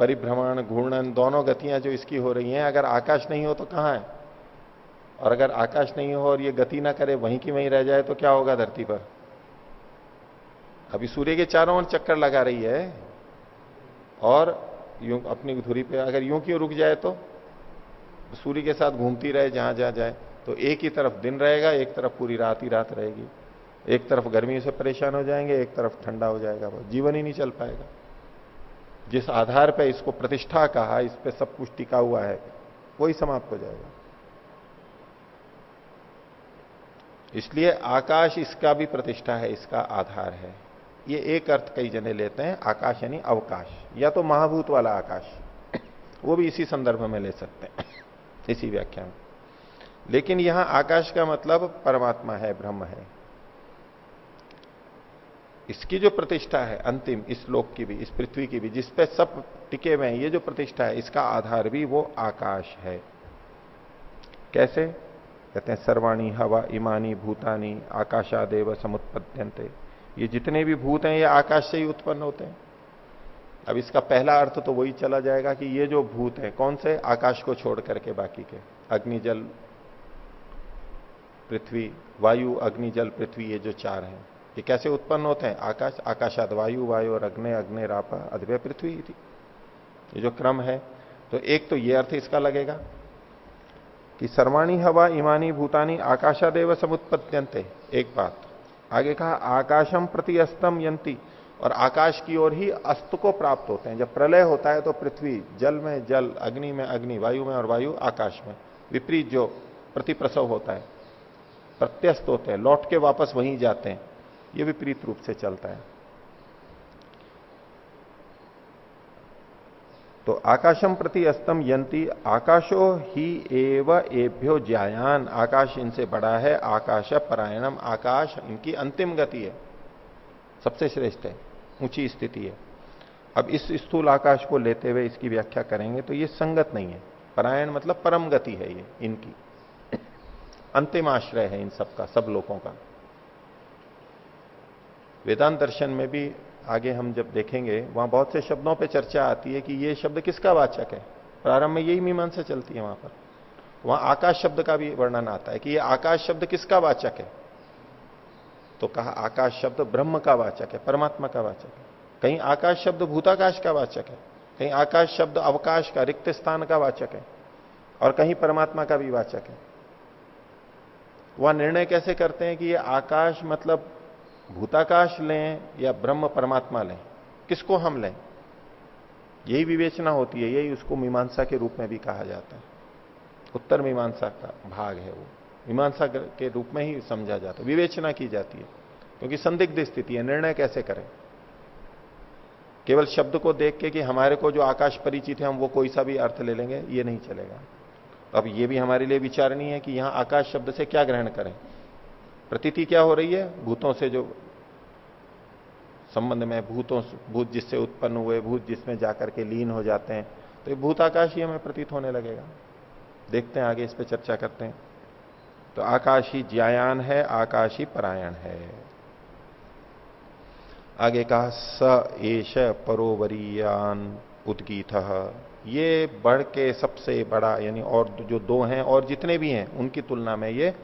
परिभ्रमण, घूर्णन, दोनों गतियाँ जो इसकी हो रही हैं, अगर आकाश नहीं हो तो कहाँ है? और अगर आकाश नहीं हो और ये गति ना करे, वहीं की वहीं रह जाए तो क्या होगा धरती पर? अभी सूर्य के चारों ओर चक्कर लगा रही है और यूँ अपनी धुरी पे अगर यूँ क्यों रुक जाए तो? सूर्य के साथ घूमती रहे, जहाँ जहाँ जाए तो एक ही तरफ़ दिन रहेगा, एक तरफ़ पूरी रात ही रात रहेगी। एक तरफ़ गर्मी से परेशान हो जाएँगे, एक तरफ़ ठंडा हो जाएगा जीवन ही नहीं चल पाएगा। जिस आधार पर इसको प्रतिष्ठा कहा, इस पर सब कुछ टिका हुआ है, वही समाप्त हो जाएगा। इसलिए आकाश इसका भी प्रतिष्ठा है, इसका आधार है। ये एक अर्थ कई जने लेते हैं, आकाश यानी अवकाश, या तो महाभूत वाला आकाश। वो भी इसी संदर्भ में ले सकते हैं, इसी व्याख्या में। लेकिन यहाँ आकाश का मतलब परमात्मा है, ब्रह्म है। इसकी जो प्रतिष्ठा है, अंतिम, इस लोक की भी, इस पृथ्वी की भी जिसपे सब टिके हुए हैं, ये जो प्रतिष्ठा है, इसका आधार भी वो आकाश है। कैसे? कहते हैं, सर्वाणी हवा इमानी भूतानी आकाशादेव समुत्पद्यंते ये जितने भी भूत हैं, ये आकाश से ही उत्पन्न होते हैं। अब इसका पहला अर्थ तो वही चला जाएगा कि ये जो भूत है, कौन से? आकाश को छोड़ करके बाकी के। अग्नि जल पृथ्वी, वायु अग्नि जल पृथ्वी, ये जो चार हैं। ये कैसे उत्पन्न होते हैं? आकाश आकाशाद वायु वायु और अग्नि अग्नि, रापा, अद्वय पृथ्वी थी ये जो क्रम है तो एक तो ये अर्थ इसका लगेगा कि सर्वाणी हवा, इमानी, भूतानी, आकाशादेव समुत्पत्यंते एक बात। आगे कहा आकाशम प्रति अस्तम यंती और आकाश की ओर ही अस्त को प्राप्त होते हैं। जब प्रलय होता है तो पृथ्वी जल में, जल अग्नि में, अग्नि वायु में और वायु आकाश में। विपरीत जो प्रतिप्रसव होता है, प्रत्यस्त होते हैं, लौट के वापस वहीं जाते हैं। ये विपरीत रूप से चलता है। तो आकाशम प्रति अस्तम यंती आकाशो ही एव एभ्यो ज्यायान। आकाश इनसे बड़ा है, आकाश परायणम, आकाश इनकी अंतिम गति है। सबसे श्रेष्ठ है, ऊँची स्थिति है। अब इस स्थूल आकाश को लेते हुए इसकी व्याख्या करेंगे तो ये संगत नहीं है। परायण मतलब परम गति है ये इनकी। *clears throat* अंतिम आश्रय है इन सबका, सब लोगों का। वेदांत दर्शन में भी आगे हम जब देखेंगे, वहाँ बहुत से शब्दों पे चर्चा आती है कि ये शब्द किसका वाचक है? प्रारंभ में यही मीमांसा चलती है वहाँ पर। वहाँ आकाश शब्द का भी वर्णन आता है कि ये आकाश शब्द किसका वाचक है? तो कहा, आकाश शब्द ब्रह्म का वाचक है, परमात्मा का वाचक है। कहीं आकाश शब्द भूताकाश का वाचक है, कहीं आकाश शब्द अवकाश का, रिक्त स्थान का वाचक है, और कहीं परमात्मा का भी वाचक है। वह निर्णय कैसे करते हैं कि ये आकाश मतलब भूताकाश लें या ब्रह्म परमात्मा लें, किसको हम लें? यही विवेचना होती है, यही उसको मीमांसा के रूप में भी कहा जाता है। उत्तर मीमांसा का भाग है वो। मीमांसा के रूप में ही समझा जाता है, विवेचना की जाती है, क्योंकि संदिग्ध स्थिति है, निर्णय कैसे करें? केवल शब्द को देख के कि हमारे को जो आकाश परिचित है, हम वो कोई सा भी अर्थ ले लेंगे, ये नहीं चलेगा। अब ये भी हमारे लिए विचारणीय है कि यहाँ आकाश शब्द से क्या ग्रहण करें। प्रतीति क्या हो रही है? भूतों से जो संबंध में भूतों भूत जिससे उत्पन्न हुए, भूत जिसमें जाकर के लीन हो जाते हैं तो ये भूताकाश ही हमें प्रतीत होने लगेगा। देखते हैं, आगे इस पर चर्चा करते हैं। तो आकाशी ज्यायान है, आकाशी परायण है। आगे कहा, स एश परोवरीयान उदगीत। ये बढ़ के सबसे बड़ा, यानी और जो दो हैं, और जितने भी हैं, उनकी तुलना में ये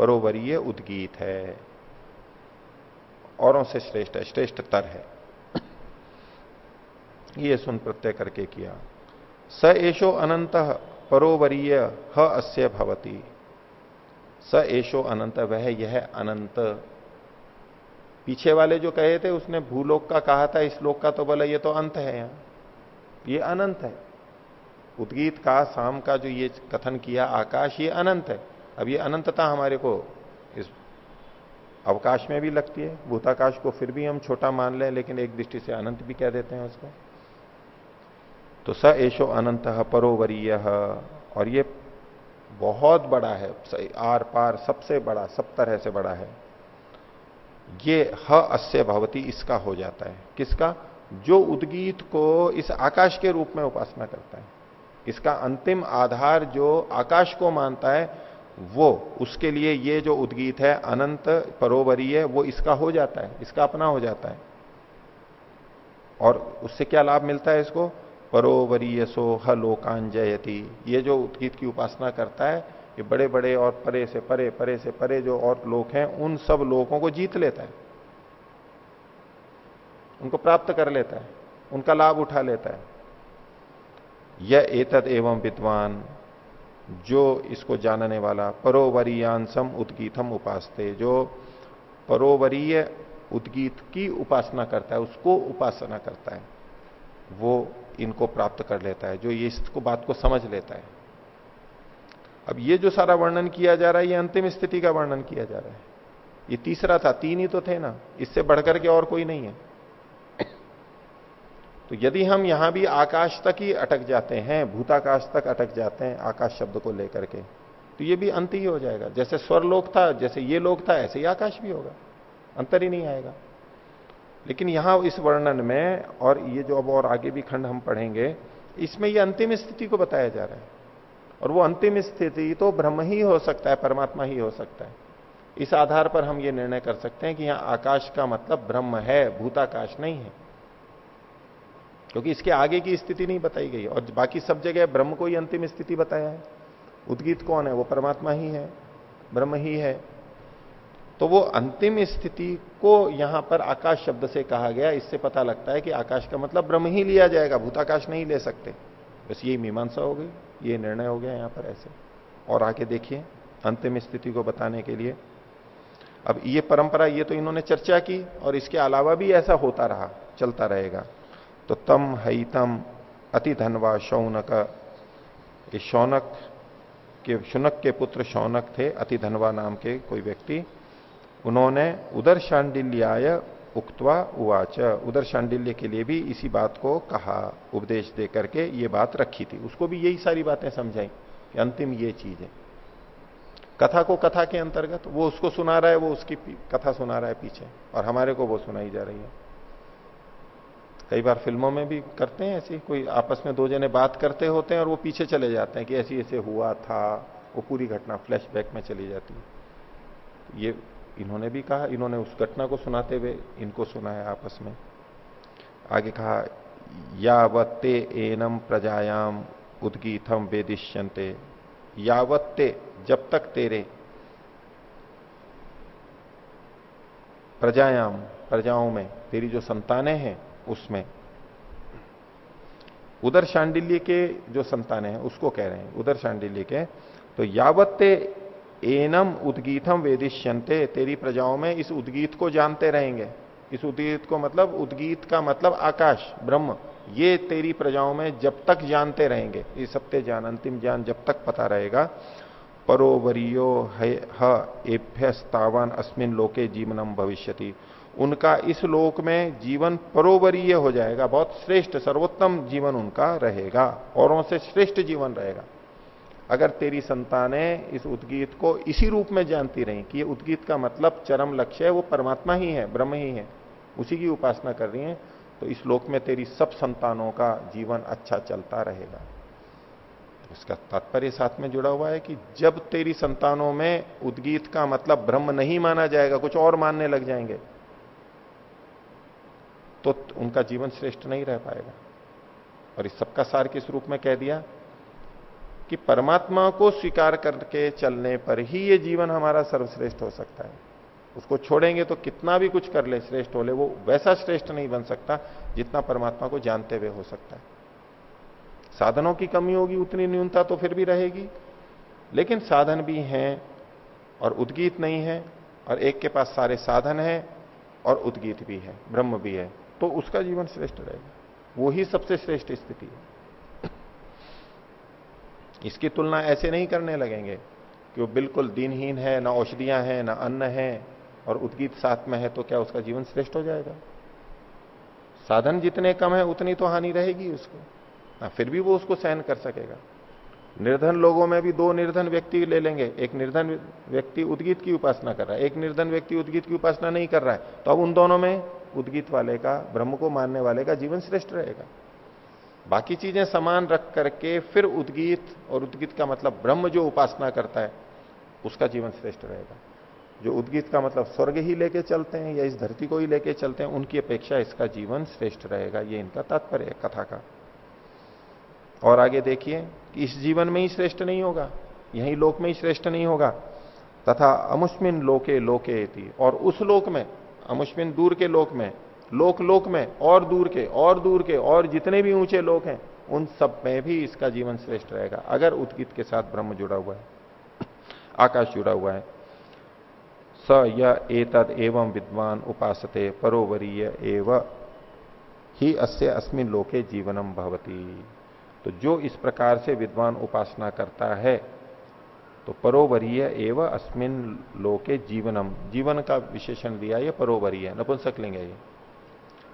परोवरीय उद्गीत है। औरों से श्रेष्ठ है श्रेष्ठ तर है। ये सुन प्रत्यय करके किया। स एशो अनंत परोवरीय ह अस्य भवती। स एशो अनंत, वह यह अनंत। पीछे वाले जो कहे थे, उसने भूलोक का कहा था, इस लोक का तो बोला, ये तो अंत है यहाँ। ये अनंत है। उद्गीत का, शाम का जो ये कथन किया, आकाश, ये अनंत है। अब ये अनंतता हमारे को इस अवकाश में भी लगती है। भूताकाश को फिर भी हम छोटा मान लें, लेकिन एक दृष्टि से अनंत भी कह देते हैं उसको। तो स एशो अनंत परोवरीय। और ये बहुत बड़ा है आर पार सबसे बड़ा, सब तरह से बड़ा है। ये ह अस्य भवती, इसका हो जाता है। किसका? जो उद्गीत को इस आकाश के रूप में उपासना करता है। इसका अंतिम आधार जो आकाश को मानता है वो, उसके लिए ये जो उद्गीत है, अनंत परोवरीय वो इसका हो जाता है, इसका अपना हो जाता है। और उससे क्या लाभ मिलता है इसको? परोवरीय सो ह लोकांजयती। ये जो उद्गीत की उपासना करता है, ये बड़े बड़े और परे से परे परे से परे जो और लोक हैं, उन सब लोगों को जीत लेता है। उनको प्राप्त कर लेता है, उनका लाभ उठा लेता है। यह एतद एवं विद्वान। जो इसको जानने वाला परोवरीयांसम उद्गीतम उपासते, जो परोवरीय उद्गीत की उपासना करता है, उसको उपासना करता है, वो इनको प्राप्त कर लेता है, जो ये इसको बात को समझ लेता है। अब ये जो सारा वर्णन किया जा रहा है, ये अंतिम स्थिति का वर्णन किया जा रहा है। ये तीसरा था, तीन ही तो थे ना, इससे बढ़कर के और कोई नहीं है। तो यदि हम यहाँ भी आकाश तक ही अटक जाते हैं, भूताकाश तक अटक जाते हैं, आकाश शब्द को लेकर के तो ये भी अंत ही हो जाएगा। जैसे स्वर लोक था, जैसे ये लोक था, ऐसे ही आकाश भी होगा। अंतर ही नहीं आएगा। लेकिन यहाँ इस वर्णन में, और ये जो अब और आगे भी खंड हम पढ़ेंगे, इसमें ये अंतिम स्थिति को बताया जा रहा है। और वो अंतिम स्थिति तो ब्रह्म ही हो सकता है, परमात्मा ही हो सकता है। इस आधार पर हम ये निर्णय कर सकते हैं कि यहाँ आकाश का मतलब ब्रह्म है, भूताकाश नहीं है। क्योंकि इसके आगे की स्थिति नहीं बताई गई। और बाकी सब जगह ब्रह्म को ही अंतिम स्थिति बताया है। उद्गीत कौन है? वो परमात्मा ही है। ब्रह्म ही है। तो वो अंतिम स्थिति को यहाँ पर आकाश शब्द से कहा गया। इससे पता लगता है कि आकाश का मतलब ब्रह्म ही लिया जाएगा। भूताकाश नहीं ले सकते। बस यही मीमांसा हो गई। ये निर्णय हो गया यहाँ पर ऐसे। और आगे देखिए, अंतिम स्थिति को बताने के लिए। अब ये परंपरा, ये तो इन्होंने चर्चा की और इसके अलावा भी ऐसा होता रहा, चलता रहेगा। तो तम हईतम अति धनवा शौनक। ये शौनक के, शुनक के पुत्र शौनक थे, अति धनवा नाम के कोई व्यक्ति। उन्होंने उदर शांडिल्याय उक्तवा उवाच। उदर शांडिल्य के लिए भी इसी बात को कहा, उपदेश दे करके ये बात रखी थी। उसको भी यही सारी बातें समझाई कि अंतिम ये चीज़ है। कथा को कथा के अंतर्गत, वो उसको सुना रहा है, वो उसकी कथा सुना रहा है पीछे, और हमारे को वो सुनाई जा रही है। कई बार फ़िल्मों में भी करते हैं ऐसी कोई आपस में दो जने बात करते होते हैं और वो पीछे चले जाते हैं कि ऐसी ऐसे हुआ था, वो पूरी घटना फ्लैशबैक में चली जाती है। ये इन्होंने भी कहा, इन्होंने उस घटना को सुनाते हुए इनको सुना है आपस में। आगे कहा, यावत्ते एनम प्रजायाम उदगीतम वेदिष्यंते यावत्ते जब तक तेरे प्रजायाम, प्रजाओं में तेरी जो संतानें हैं उसमें। उदर शांडिल्य के जो संतान है, उसको कह रहे हैं उदर शांडिल्य के तो यावत्ते एनम उदगीतम वेदिष्यंते तेरी प्रजाओं में इस उद्गीत को जानते रहेंगे। इस उद्गीत को मतलब उद्गीत का मतलब आकाश, ब्रह्म, ये तेरी प्रजाओं में जब तक जानते रहेंगे। ये सत्य ज्ञान, अंतिम ज्ञान जब तक पता रहेगा। परोवरियो है एभ्यस्तावन, अस्मिन लोके जीवनम भविष्यति। उनका इस लोक में जीवन परोवरीय हो जाएगा, बहुत श्रेष्ठ, सर्वोत्तम जीवन उनका रहेगा, औरों से श्रेष्ठ जीवन रहेगा। अगर तेरी संतानें इस उद्गीत को इसी रूप में जानती रही कि ये उद्गीत का मतलब चरम लक्ष्य है, वो परमात्मा ही है, ब्रह्म ही है, उसी की उपासना कर रही है तो इस लोक में तेरी सब संतानों का जीवन अच्छा चलता रहेगा। इसका तात्पर्य साथ में जुड़ा हुआ है कि जब तेरी संतानों में उद्गीत का मतलब ब्रह्म नहीं माना जाएगा, कुछ और मानने लग जाएँगे तो उनका जीवन श्रेष्ठ नहीं रह पाएगा। और इस सबका सार किस रूप में कह दिया? कि परमात्मा को स्वीकार करके चलने पर ही ये जीवन हमारा सर्वश्रेष्ठ हो सकता है। उसको छोड़ेंगे तो कितना भी कुछ कर ले, श्रेष्ठ हो ले, वो वैसा श्रेष्ठ नहीं बन सकता जितना परमात्मा को जानते हुए हो सकता है। साधनों की कमी होगी, उतनी न्यूनता तो फिर भी रहेगी। लेकिन साधन भी हैं और उद्गीत नहीं है, और एक के पास सारे साधन है और उद्गीत भी है, ब्रह्म भी है। तो उसका जीवन श्रेष्ठ रहेगा। वो ही सबसे श्रेष्ठ स्थिति है। इसकी तुलना ऐसे नहीं करने लगेंगे कि वो बिल्कुल दिनहीन है, ना औषधियाँ हैं, ना अन्न है, और उद्गीत साथ में है तो क्या उसका जीवन श्रेष्ठ हो जाएगा? साधन जितने कम है, उतनी तो हानि रहेगी उसको। ना फिर भी वो उसको सहन कर सकेगा। निर्धन लोगों में भी दो निर्धन व्यक्ति ले लेंगे। एक निर्धन व्यक्ति उद्गीत की उपासना कर रहा है, एक निर्धन व्यक्ति उद्गीत की उपासना नहीं कर रहा है। तो अब उन दोनों में उद्गीत वाले का, ब्रह्म को मानने वाले का जीवन श्रेष्ठ रहेगा। बाकी चीज़ें समान रख करके फिर उद्गीत, और उद्गीत का मतलब ब्रह्म जो उपासना करता है, उसका जीवन श्रेष्ठ रहेगा। जो उद्गीत का मतलब स्वर्ग ही लेके चलते हैं, या इस धरती को ही लेके चलते हैं, उनकी अपेक्षा इसका जीवन श्रेष्ठ रहेगा, ये इनका तात्पर्य है कथा का। और आगे देखिए कि इस जीवन में ही श्रेष्ठ नहीं होगा, यही लोक में ही श्रेष्ठ नहीं होगा, तथा अमुष्मिन लोके लोके थी और उस लोक में अमुष्मिन दूर के लोक में, लोक लोक में, और दूर के, और दूर के, और जितने भी ऊँचे लोक हैं, उन सब में भी इसका जीवन श्रेष्ठ रहेगा। अगर उदगित के साथ ब्रह्म जुड़ा हुआ है, आकाश जुड़ा हुआ है, स य एतद एवं विद्वान उपासते परोवरीय एव, ही अस्य अस्मिन लोके जीवनम भवती। तो जो इस प्रकार से विद्वान उपासना करता है तो परोवरीय एवं अस्मिन लोके जीवनम। जीवन का विशेषण दिया, ये परोवरीय नपुंसक लिंग है ये।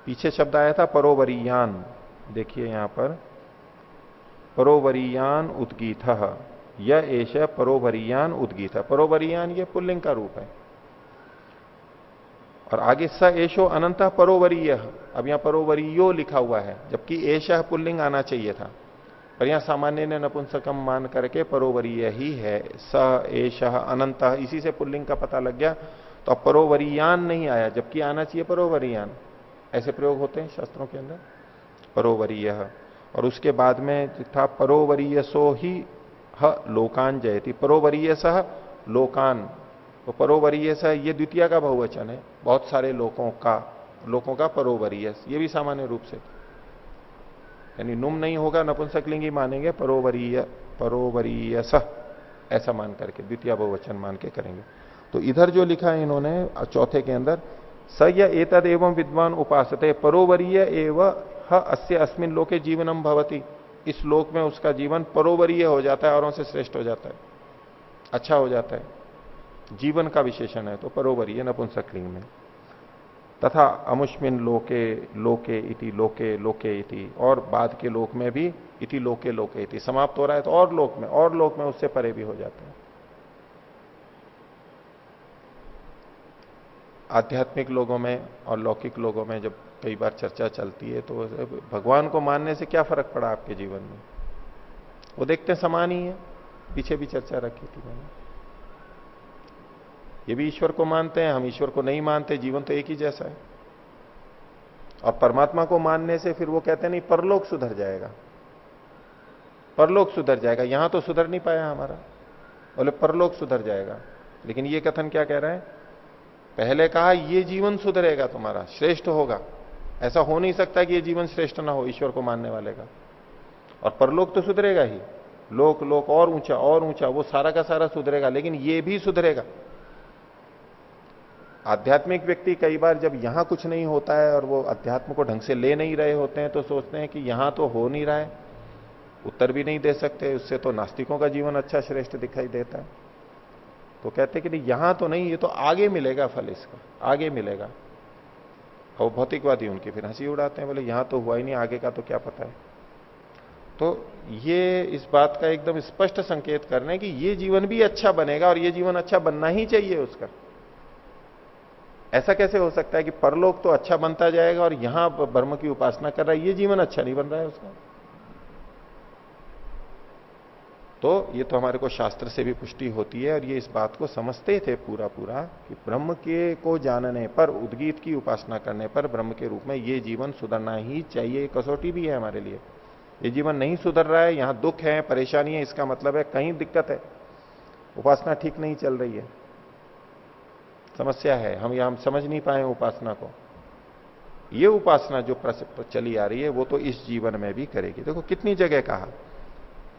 पीछे शब्द आया था परोवरीयान। देखिए यहाँ पर। परोवरीयान उद्गीत। यह एश परोवरीयान उद्गीत। परोवरीयान ये पुल्लिंग का रूप है। और आगे स एशो अनंत परोवरीय। अब यहाँ परोवरीयो लिखा हुआ है, जबकि एश पुल्लिंग आना चाहिए था। पर यहाँ सामान्य ने नपुंसकम मान करके परोवरीय ही है। स एश अनंत, इसी से पुल्लिंग का पता लग गया। तो अब परोवरियान नहीं आया, जबकि आना चाहिए परोवरियान। ऐसे प्रयोग होते हैं शास्त्रों के अंदर? परोवरीय। और उसके बाद में था परोवरीय सो ही ह, लोकान जयती। परोवरीय सह लोकान। तो परोवरीय सह ये द्वितीय का बहुवचन है। बहुत सारे लोगों का लोगों का परोवरीय। ये भी सामान्य रूप से। यानी नुम नहीं होगा, नपुंसकलिंगी मानेंगे, परोवरीय परोवरीय सह ऐसा मान करके, द्वितीय बहुवचन मान के करेंगे। तो इधर जो लिखा है इन्होंने, चौथे के अंदर, स एतद एवं विद्वान उपासते, परोवरीय एवं अस्य अस्मिन लोके जीवनम भवती। इस लोक में उसका जीवन परोवरीय हो जाता है, औरों से श्रेष्ठ हो जाता है। अच्छा हो जाता है। जीवन का विशेषण है तो परोवरीय नपुंसकलिंग में। तथा अमुष्मिन लोके लोके इति, लोके लोके इति, और बाद के लोक में भी इति, लोके लोके इति। समाप्त हो रहा है तो और लोक में, और लोक में उससे परे भी हो जाते हैं। आध्यात्मिक लोगों में और लौकिक लोगों में जब कई बार चर्चा चलती है तो भगवान को मानने से क्या फ़र्क पड़ा आपके जीवन में? वो देखते समान ही है। पीछे भी चर्चा रखी थी मैंने। ये भी ईश्वर को मानते हैं, हम ईश्वर को नहीं मानते, जीवन तो एक ही जैसा है। और परमात्मा को मानने से फिर वो कहते नहीं, परलोक सुधर जाएगा। परलोक सुधर जाएगा। यहाँ तो सुधर नहीं पाया हमारा। बोले, परलोक सुधर जाएगा। लेकिन ये कथन क्या कह रहे हैं? पहले कहा, ये जीवन सुधरेगा तुम्हारा, श्रेष्ठ होगा। ऐसा हो नहीं सकता कि ये जीवन श्रेष्ठ ना हो, ईश्वर को मानने वाले का। और परलोक तो सुधरेगा ही। लोक लोक, और ऊँचा और ऊँचा, वो सारा का सारा सुधरेगा, लेकिन ये भी सुधरेगा। आध्यात्मिक व्यक्ति कई बार जब यहाँ कुछ नहीं होता है और वो अध्यात्म को ढंग से ले नहीं रहे होते हैं तो सोचते हैं कि यहाँ तो हो नहीं रहा है। उत्तर भी नहीं दे सकते, उससे तो नास्तिकों का जीवन अच्छा श्रेष्ठ दिखाई देता है। तो कहते कि नहीं, यहाँ तो नहीं, ये तो आगे मिलेगा फल इसका, आगे मिलेगा। और भौतिकवादी उनकी फिर हँसी उड़ाते हैं, बोले, यहाँ तो हुआ ही नहीं, आगे का तो क्या पता है। तो ये इस बात का एकदम स्पष्ट संकेत करने हैं कि ये जीवन भी अच्छा बनेगा और ये जीवन अच्छा बनना ही चाहिए उसका। ऐसा कैसे हो सकता है कि परलोक तो अच्छा बनता जाएगा और यहाँ ब्रह्म की उपासना कर रहा है, ये जीवन अच्छा नहीं बन रहा है उसका? तो ये तो हमारे को शास्त्र से भी पुष्टि होती है और ये इस बात को समझते थे पूरा पूरा कि ब्रह्म के को जानने पर, उद्गीत की उपासना करने पर ब्रह्म के रूप में ये जीवन सुधरना ही चाहिए कसौटी भी है हमारे लिए। ये जीवन नहीं सुधर रहा है, यहाँ दुख है, परेशानी है, इसका मतलब है कहीं दिक्कत है। उपासना ठीक नहीं चल रही है। समस्या है। हम यहाँ समझ नहीं पाए उपासना को। ये उपासना जो चली आ रही है, वो तो इस जीवन में भी करेगी। देखो, कितनी जगह कहा।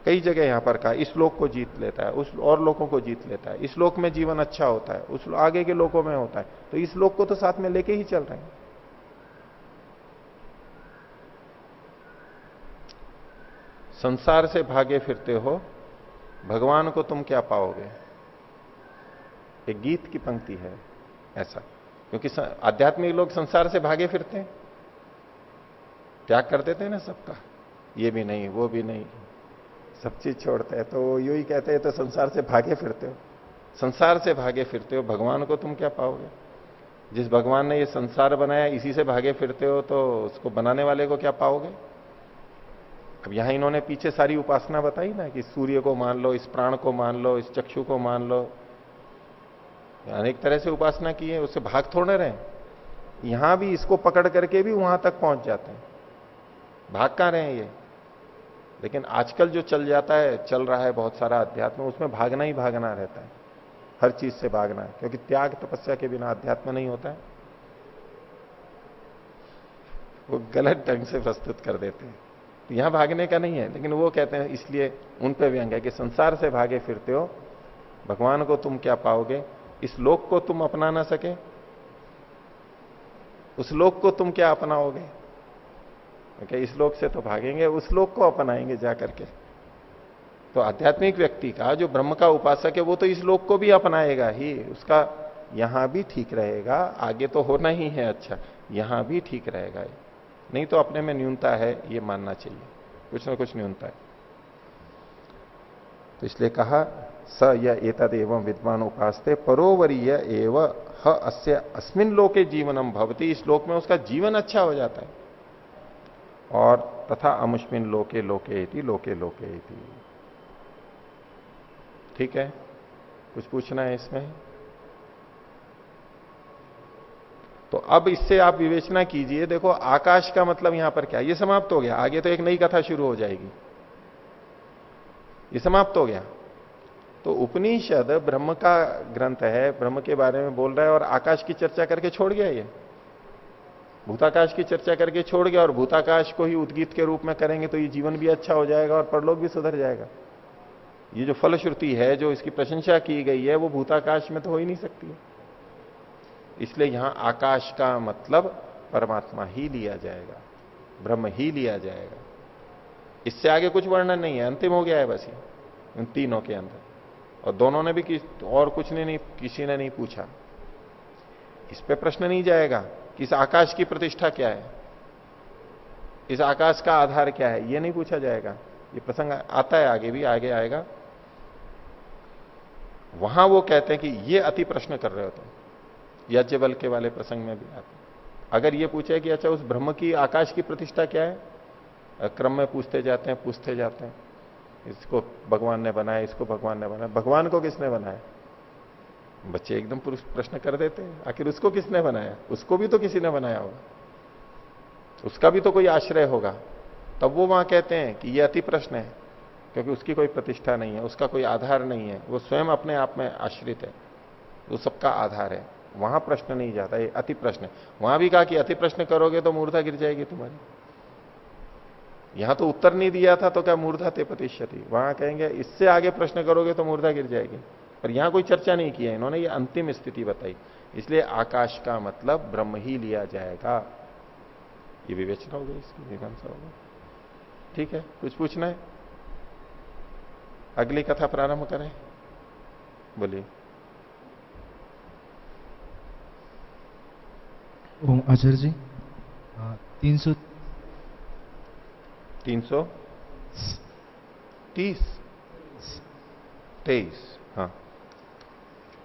कई जगह यहाँ पर कहा, इस लोक को जीत लेता है, उस और लोगों को जीत लेता है। इस लोक में जीवन अच्छा होता है, उस आगे के लोगों में होता है। तो इस लोक को तो साथ में लेके ही चल रहे हैं। संसार से भागे फिरते हो, भगवान को तुम क्या पाओगे? एक गीत की पंक्ति है। ऐसा। क्योंकि आध्यात्मिक लोग संसार से भागे फिरते हैं। त्याग कर देते हैं ना सबका। ये भी नहीं, वो भी नहीं। सब चीज़ छोड़ते हैं तो यू ही कहते हैं तो संसार से भागे फिरते हो। संसार से भागे फिरते हो, भगवान को तुम क्या पाओगे? जिस भगवान ने ये संसार बनाया, इसी से भागे फिरते हो तो उसको बनाने वाले को क्या पाओगे? अब यहाँ इन्होंने पीछे सारी उपासना बताई ना, कि सूर्य को मान लो, इस प्राण को मान लो, इस चक्षु को मान लो अनेक तरह से उपासना की है, उससे भाग थोड़े रहे यहाँ भी इसको पकड़ करके भी वहाँ तक पहुँच जाते हैं। भाग कहाँ रहे हैं ये? लेकिन आजकल जो चल जाता है, चल रहा है बहुत सारा अध्यात्म, उसमें भागना ही भागना रहता है। हर चीज़ से भागना है, क्योंकि त्याग तपस्या के बिना अध्यात्म नहीं होता है। वो गलत ढंग से प्रस्तुत कर देते हैं। तो यहाँ भागने का नहीं है, लेकिन वो कहते हैं, इसलिए उन पे व्यंग है कि संसार से भागे फिरते हो, भगवान को तुम क्या पाओगे? इस लोक को तुम अपना ना सके। उस लोक को तुम क्या अपनाओगे? क्योंकि इस लोक से तो भागेंगे, उस लोक को अपनाएँगे जाकर के। तो आध्यात्मिक व्यक्ति का जो ब्रह्म का उपासक है, वो तो इस लोक को भी अपनाएगा ही। उसका यहाँ भी ठीक रहेगा, आगे तो होना ही है अच्छा। यहाँ भी ठीक रहेगा। नहीं तो अपने में न्यूनता है, ये मानना चाहिए। कुछ ना कुछ न्यूनता है। तो इसलिए कहा स या एतद एवं विद्वान उपासते, परोवरीय एव अस्य अस्मिन लोके जीवनम भवती, इस लोक में उसका जीवन अच्छा हो जाता है। और तथा अमुष्मिन लोके लोके इति, लोके लोके इति। ठीक है? कुछ पूछना है इसमें? तो अब इससे आप विवेचना कीजिए, देखो आकाश का मतलब यहाँ पर क्या? ये समाप्त हो गया। आगे तो एक नई कथा शुरू हो जाएगी। ये समाप्त हो गया। तो उपनिषद ब्रह्म का ग्रंथ है, ब्रह्म के बारे में बोल रहा है और आकाश की चर्चा करके छोड़ गया ये। भूताकाश की चर्चा करके छोड़ गया और भूताकाश को ही उद्गीत के रूप में करेंगे तो ये जीवन भी अच्छा हो जाएगा और परलोक भी सुधर जाएगा। ये जो फलश्रुति है, जो इसकी प्रशंसा की गई है, वो भूताकाश में तो हो ही नहीं सकती इसलिए यहाँ आकाश का मतलब परमात्मा ही लिया जाएगा, ब्रह्म ही लिया जाएगा। इससे आगे कुछ वर्णन नहीं है, अंतिम हो गया है बस ये, इन तीनों के अंदर। और दोनों ने भी कि, और कुछ ने नहीं किसी ने नहीं पूछा। इस पे प्रश्न नहीं जाएगा कि इस आकाश की प्रतिष्ठा क्या है। इस आकाश का आधार क्या है यह नहीं पूछा जाएगा। ये प्रसंग आता है आगे भी आगे आएगा। वहाँ वो कहते हैं कि ये अति प्रश्न कर रहे हो तुम। यज्ञ बल के वाले प्रसंग में भी आते अगर ये पूछे कि अच्छा उस ब्रह्म की आकाश की प्रतिष्ठा क्या है? क्रम में पूछते जाते हैं पूछते जाते हैं। इसको भगवान ने बनाया, इसको भगवान ने बनाया। भगवान को किसने बनाया? बच्चे एकदम पुरुष प्रश्न कर देते हैं, आखिर उसको किसने बनाया? उसको भी तो किसी ने बनाया होगा। उसका भी तो कोई आश्रय होगा। तब वो वहाँ कहते हैं कि ये अति प्रश्न है, क्योंकि उसकी कोई प्रतिष्ठा नहीं है, उसका कोई आधार नहीं है। वो स्वयं अपने आप में आश्रित है। वो सबका आधार है। वहाँ प्रश्न नहीं जाता, ये अति प्रश्न है। वहाँ भी कहा कि अति प्रश्न करोगे तो मूर्धा गिर जाएगी तुम्हारी। यहाँ तो उत्तर नहीं दिया था तो क्या मूर्धा ते प्रतिष्ठती वहाँ कहेंगे, इससे आगे प्रश्न करोगे तो मूर्धा गिर जाएगी। पर यहाँ कोई चर्चा नहीं की है, इन्होंने ये अंतिम स्थिति बताई। इसलिए आकाश का मतलब ब्रह्म ही लिया जाएगा। ये विवेचना हो गई इसकी, मीमांसा होगी ठीक है, कुछ पूछना है? अगली कथा प्रारंभ करें। बोलिए। ओम आचार्य जी तीन सौ तीन सौ तीस। तेईस हाँ।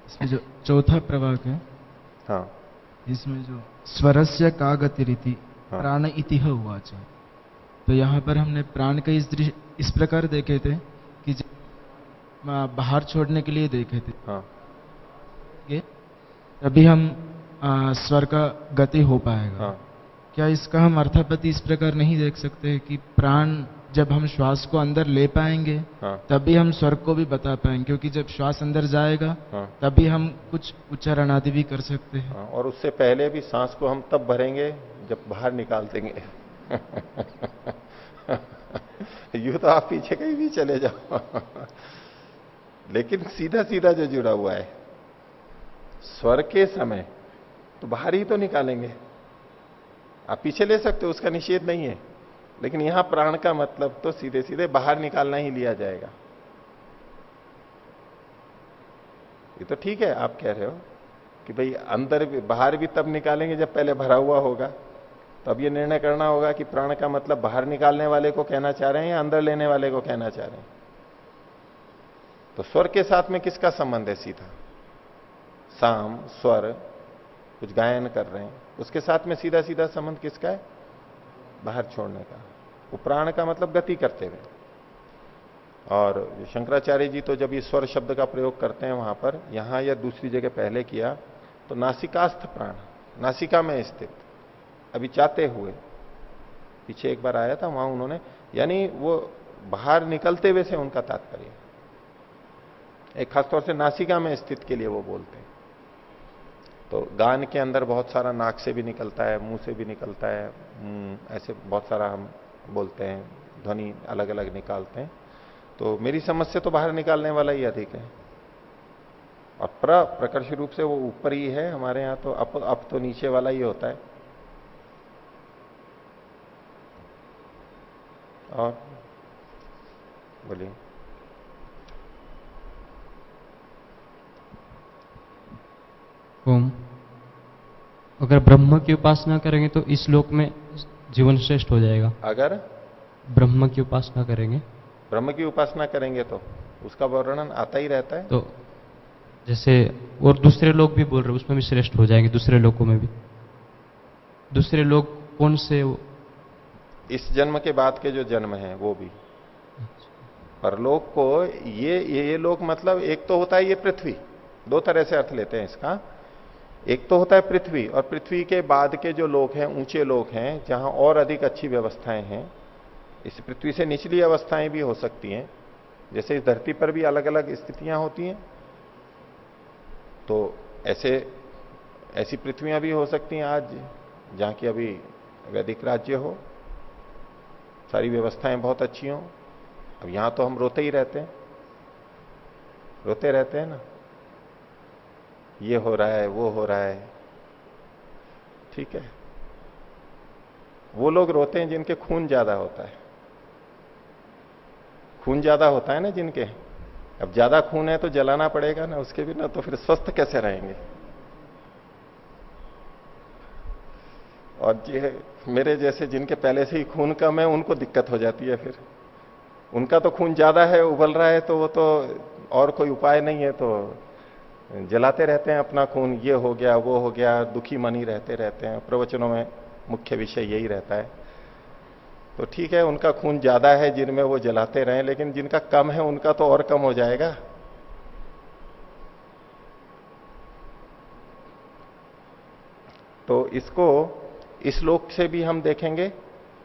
इसमें जो चौथा प्रभाग है हाँ। इसमें जो स्वरस्य का गति रीति हाँ। प्राण इतिह हुआ तो यहाँ पर हमने प्राण का इस दृश्य इस प्रकार देखे थे कि बाहर छोड़ने के लिए देखे थे। हाँ। ये तभी हम आ, स्वर का गति हो पाएगा। हाँ। क्या इसका हम अर्थापति इस प्रकार नहीं देख सकते कि प्राण जब हम श्वास को अंदर ले पाएँगे हाँ। तभी हम स्वर को भी बता पाएँगे क्योंकि जब श्वास अंदर जाएगा हाँ। तभी हम कुछ उच्चारण आदि भी कर सकते हैं। हाँ, और उससे पहले भी सांस को हम तब भरेंगे जब बाहर निकाल देंगे। *laughs* यू तो आप पीछे कहीं भी चले जाओ। लेकिन सीधा सीधा जो जुड़ा हुआ है स्वर के समय तो बाहर ही तो निकालेंगे। आप पीछे ले सकते हो, उसका निषेध नहीं है। लेकिन यहाँ प्राण का मतलब तो सीधे सीधे बाहर निकालना ही लिया जाएगा। ये तो ठीक है, आप कह रहे हो कि भाई अंदर भी, बाहर भी तब निकालेंगे जब पहले भरा हुआ होगा। तो अब ये निर्णय करना होगा कि प्राण का मतलब बाहर निकालने वाले को कहना चाह रहे हैं या अंदर लेने वाले को कहना चाह रहे हैं। तो स्वर के साथ में किसका संबंध है सीधा? साम, स्वर, कुछ गायन कर रहे हैं। उसके साथ में सीधा सीधा संबंध किसका है? बाहर छोड़ने का। वो प्राण का मतलब गति करते हुए। और शंकराचार्य जी तो जब ये स्वर शब्द का प्रयोग करते हैं वहाँ पर, यहाँ या दूसरी जगह पहले किया तो नासिकास्थ प्राण, नासिका में स्थित, अभी चाहते हुए। पीछे एक बार आया था, वहाँ उन्होंने, यानी वो बाहर निकलते हुए से उनका तात्पर्य। एक खासतौर से नासिका में स्थित के लिए वो बोलते हैं। तो गान के अंदर बहुत सारा नाक से भी निकलता है मुँह से भी निकलता है हम्म, ऐसे बहुत सारा हम बोलते हैं ध्वनि अलग अलग निकालते हैं। तो मेरी समझ से तो बाहर निकालने वाला ही अधिक है। और प्र प्रकर्ष रूप से वो ऊपर ही है हमारे यहाँ तो अप अप तो नीचे वाला ही होता है। और बोलिए। ओम अगर ब्रह्म की उपासना करेंगे तो इस लोक में जीवन श्रेष्ठ हो जाएगा। अगर? ब्रह्म की उपासना करेंगे। ब्रह्म की उपासना करेंगे तो? उसका वर्णन आता ही रहता है। तो जैसे और दूसरे लोग भी बोल रहे उसमें भी श्रेष्ठ हो जाएँगे दूसरे लोगों में भी। दूसरे लोग कौन से इस जन्म के बाद के जो जन्म है वो भी। परलोक को ये ये, ये लोग मतलब एक तो होता है ये पृथ्वी। दो तरह से अर्थ लेते हैं इसका। एक तो होता है पृथ्वी, और पृथ्वी के बाद के जो लोग हैं, ऊँचे लोग हैं, जहाँ और अधिक अच्छी व्यवस्थाएँ हैं, इस पृथ्वी से निचली अवस्थाएँ भी हो सकती हैं। जैसे इस धरती पर भी अलग अलग स्थितियाँ होती हैं तो ऐसे, ऐसी पृथ्वियाँ भी हो सकती हैं आज, जहाँ की अभी वैदिक राज्य हो। सारी व्यवस्थाएँ बहुत अच्छी हों। अब यहाँ तो हम रोते ही रहते हैं। रोते रहते हैं ना। ये हो रहा है, वो हो रहा है। ठीक है? वो लोग रोते हैं जिनके खून ज़्यादा होता है। खून ज़्यादा होता है ना जिनके? अब ज़्यादा खून है तो जलाना पड़ेगा ना, उसके बिना तो फिर स्वस्थ कैसे रहेंगे? और ये मेरे जैसे जिनके पहले से ही खून कम है, उनको दिक्कत हो जाती है फिर। उनका तो खून ज़्यादा है, उबल रहा है तो वो तो और कोई उपाय नहीं है तो जलाते रहते हैं अपना खून, ये हो गया, वो हो गया, दुखी मनी रहते रहते हैं। प्रवचनों में मुख्य विषय यही रहता है। तो ठीक है, उनका खून ज़्यादा है जिनमें वो जलाते रहे, लेकिन जिनका कम है, उनका तो और कम हो जाएगा। तो इसको इस लोक से भी हम देखेंगे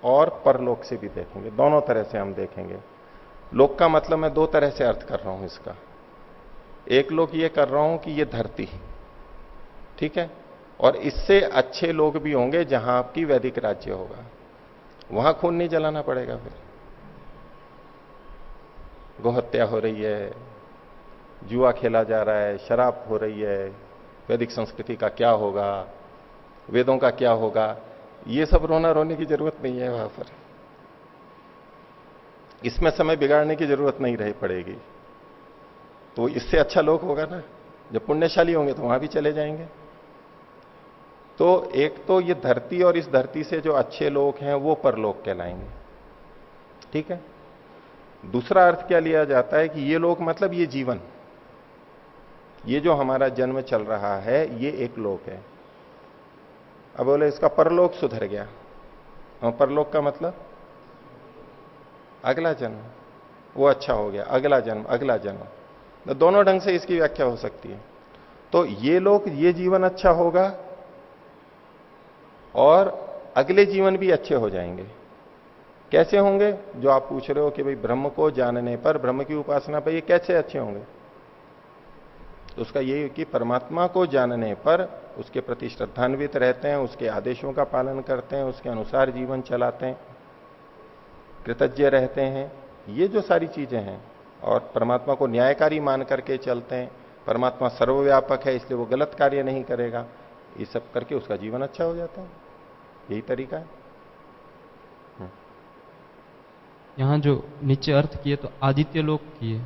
और परलोक से भी देखेंगे। दोनों तरह से हम देखेंगे। लोक का मतलब मैं दो तरह से अर्थ कर रहा हूँ इसका। एक लोग ये कर रहा हूँ कि ये धरती ठीक है? और इससे अच्छे लोग भी होंगे जहाँ आपकी वैदिक राज्य होगा। वहाँ खून नहीं जलाना पड़ेगा फिर। गोहत्या हो रही है, जुआ खेला जा रहा है, शराब हो रही है, वैदिक संस्कृति का क्या होगा, वेदों का क्या होगा, ये सब रोना रोने की ज़रूरत नहीं है वहाँ पर। इसमें समय बिगाड़ने की ज़रूरत नहीं रही पड़ेगी। तो इससे अच्छा लोग होगा ना। जब पुण्यशाली होंगे तो वहाँ भी चले जाएँगे। तो एक तो ये धरती और इस धरती से जो अच्छे लोग हैं, वो परलोक कहलाएँगे। ठीक है? दूसरा अर्थ क्या लिया जाता है कि ये लोग मतलब ये जीवन। ये जो हमारा जन्म चल रहा है, ये एक लोक है। अब बोले, इसका परलोक सुधर गया। और परलोक का मतलब? अगला जन्म। वो अच्छा हो गया। अगला जन्म अगला जन्म। दोनों ढंग से इसकी व्याख्या हो सकती है। तो ये लोग, ये जीवन अच्छा होगा और अगले जीवन भी अच्छे हो जाएँगे। कैसे होंगे? जो आप पूछ रहे हो कि भाई ब्रह्म को जानने पर, ब्रह्म की उपासना पर ये कैसे अच्छे होंगे? तो उसका यही कि परमात्मा को जानने पर उसके प्रति श्रद्धान्वित रहते हैं, उसके आदेशों का पालन करते हैं, उसके अनुसार जीवन चलाते हैं, कृतज्ञ रहते हैं। ये जो सारी चीज़ें हैं और परमात्मा को न्यायकारी मान करके चलते हैं। परमात्मा सर्वव्यापक है इसलिए वो गलत कार्य नहीं करेगा। ये सब करके उसका जीवन अच्छा हो जाता है। यही तरीका है। हम्म। यहाँ जो नीचे अर्थ किए तो आदित्य लोक किए।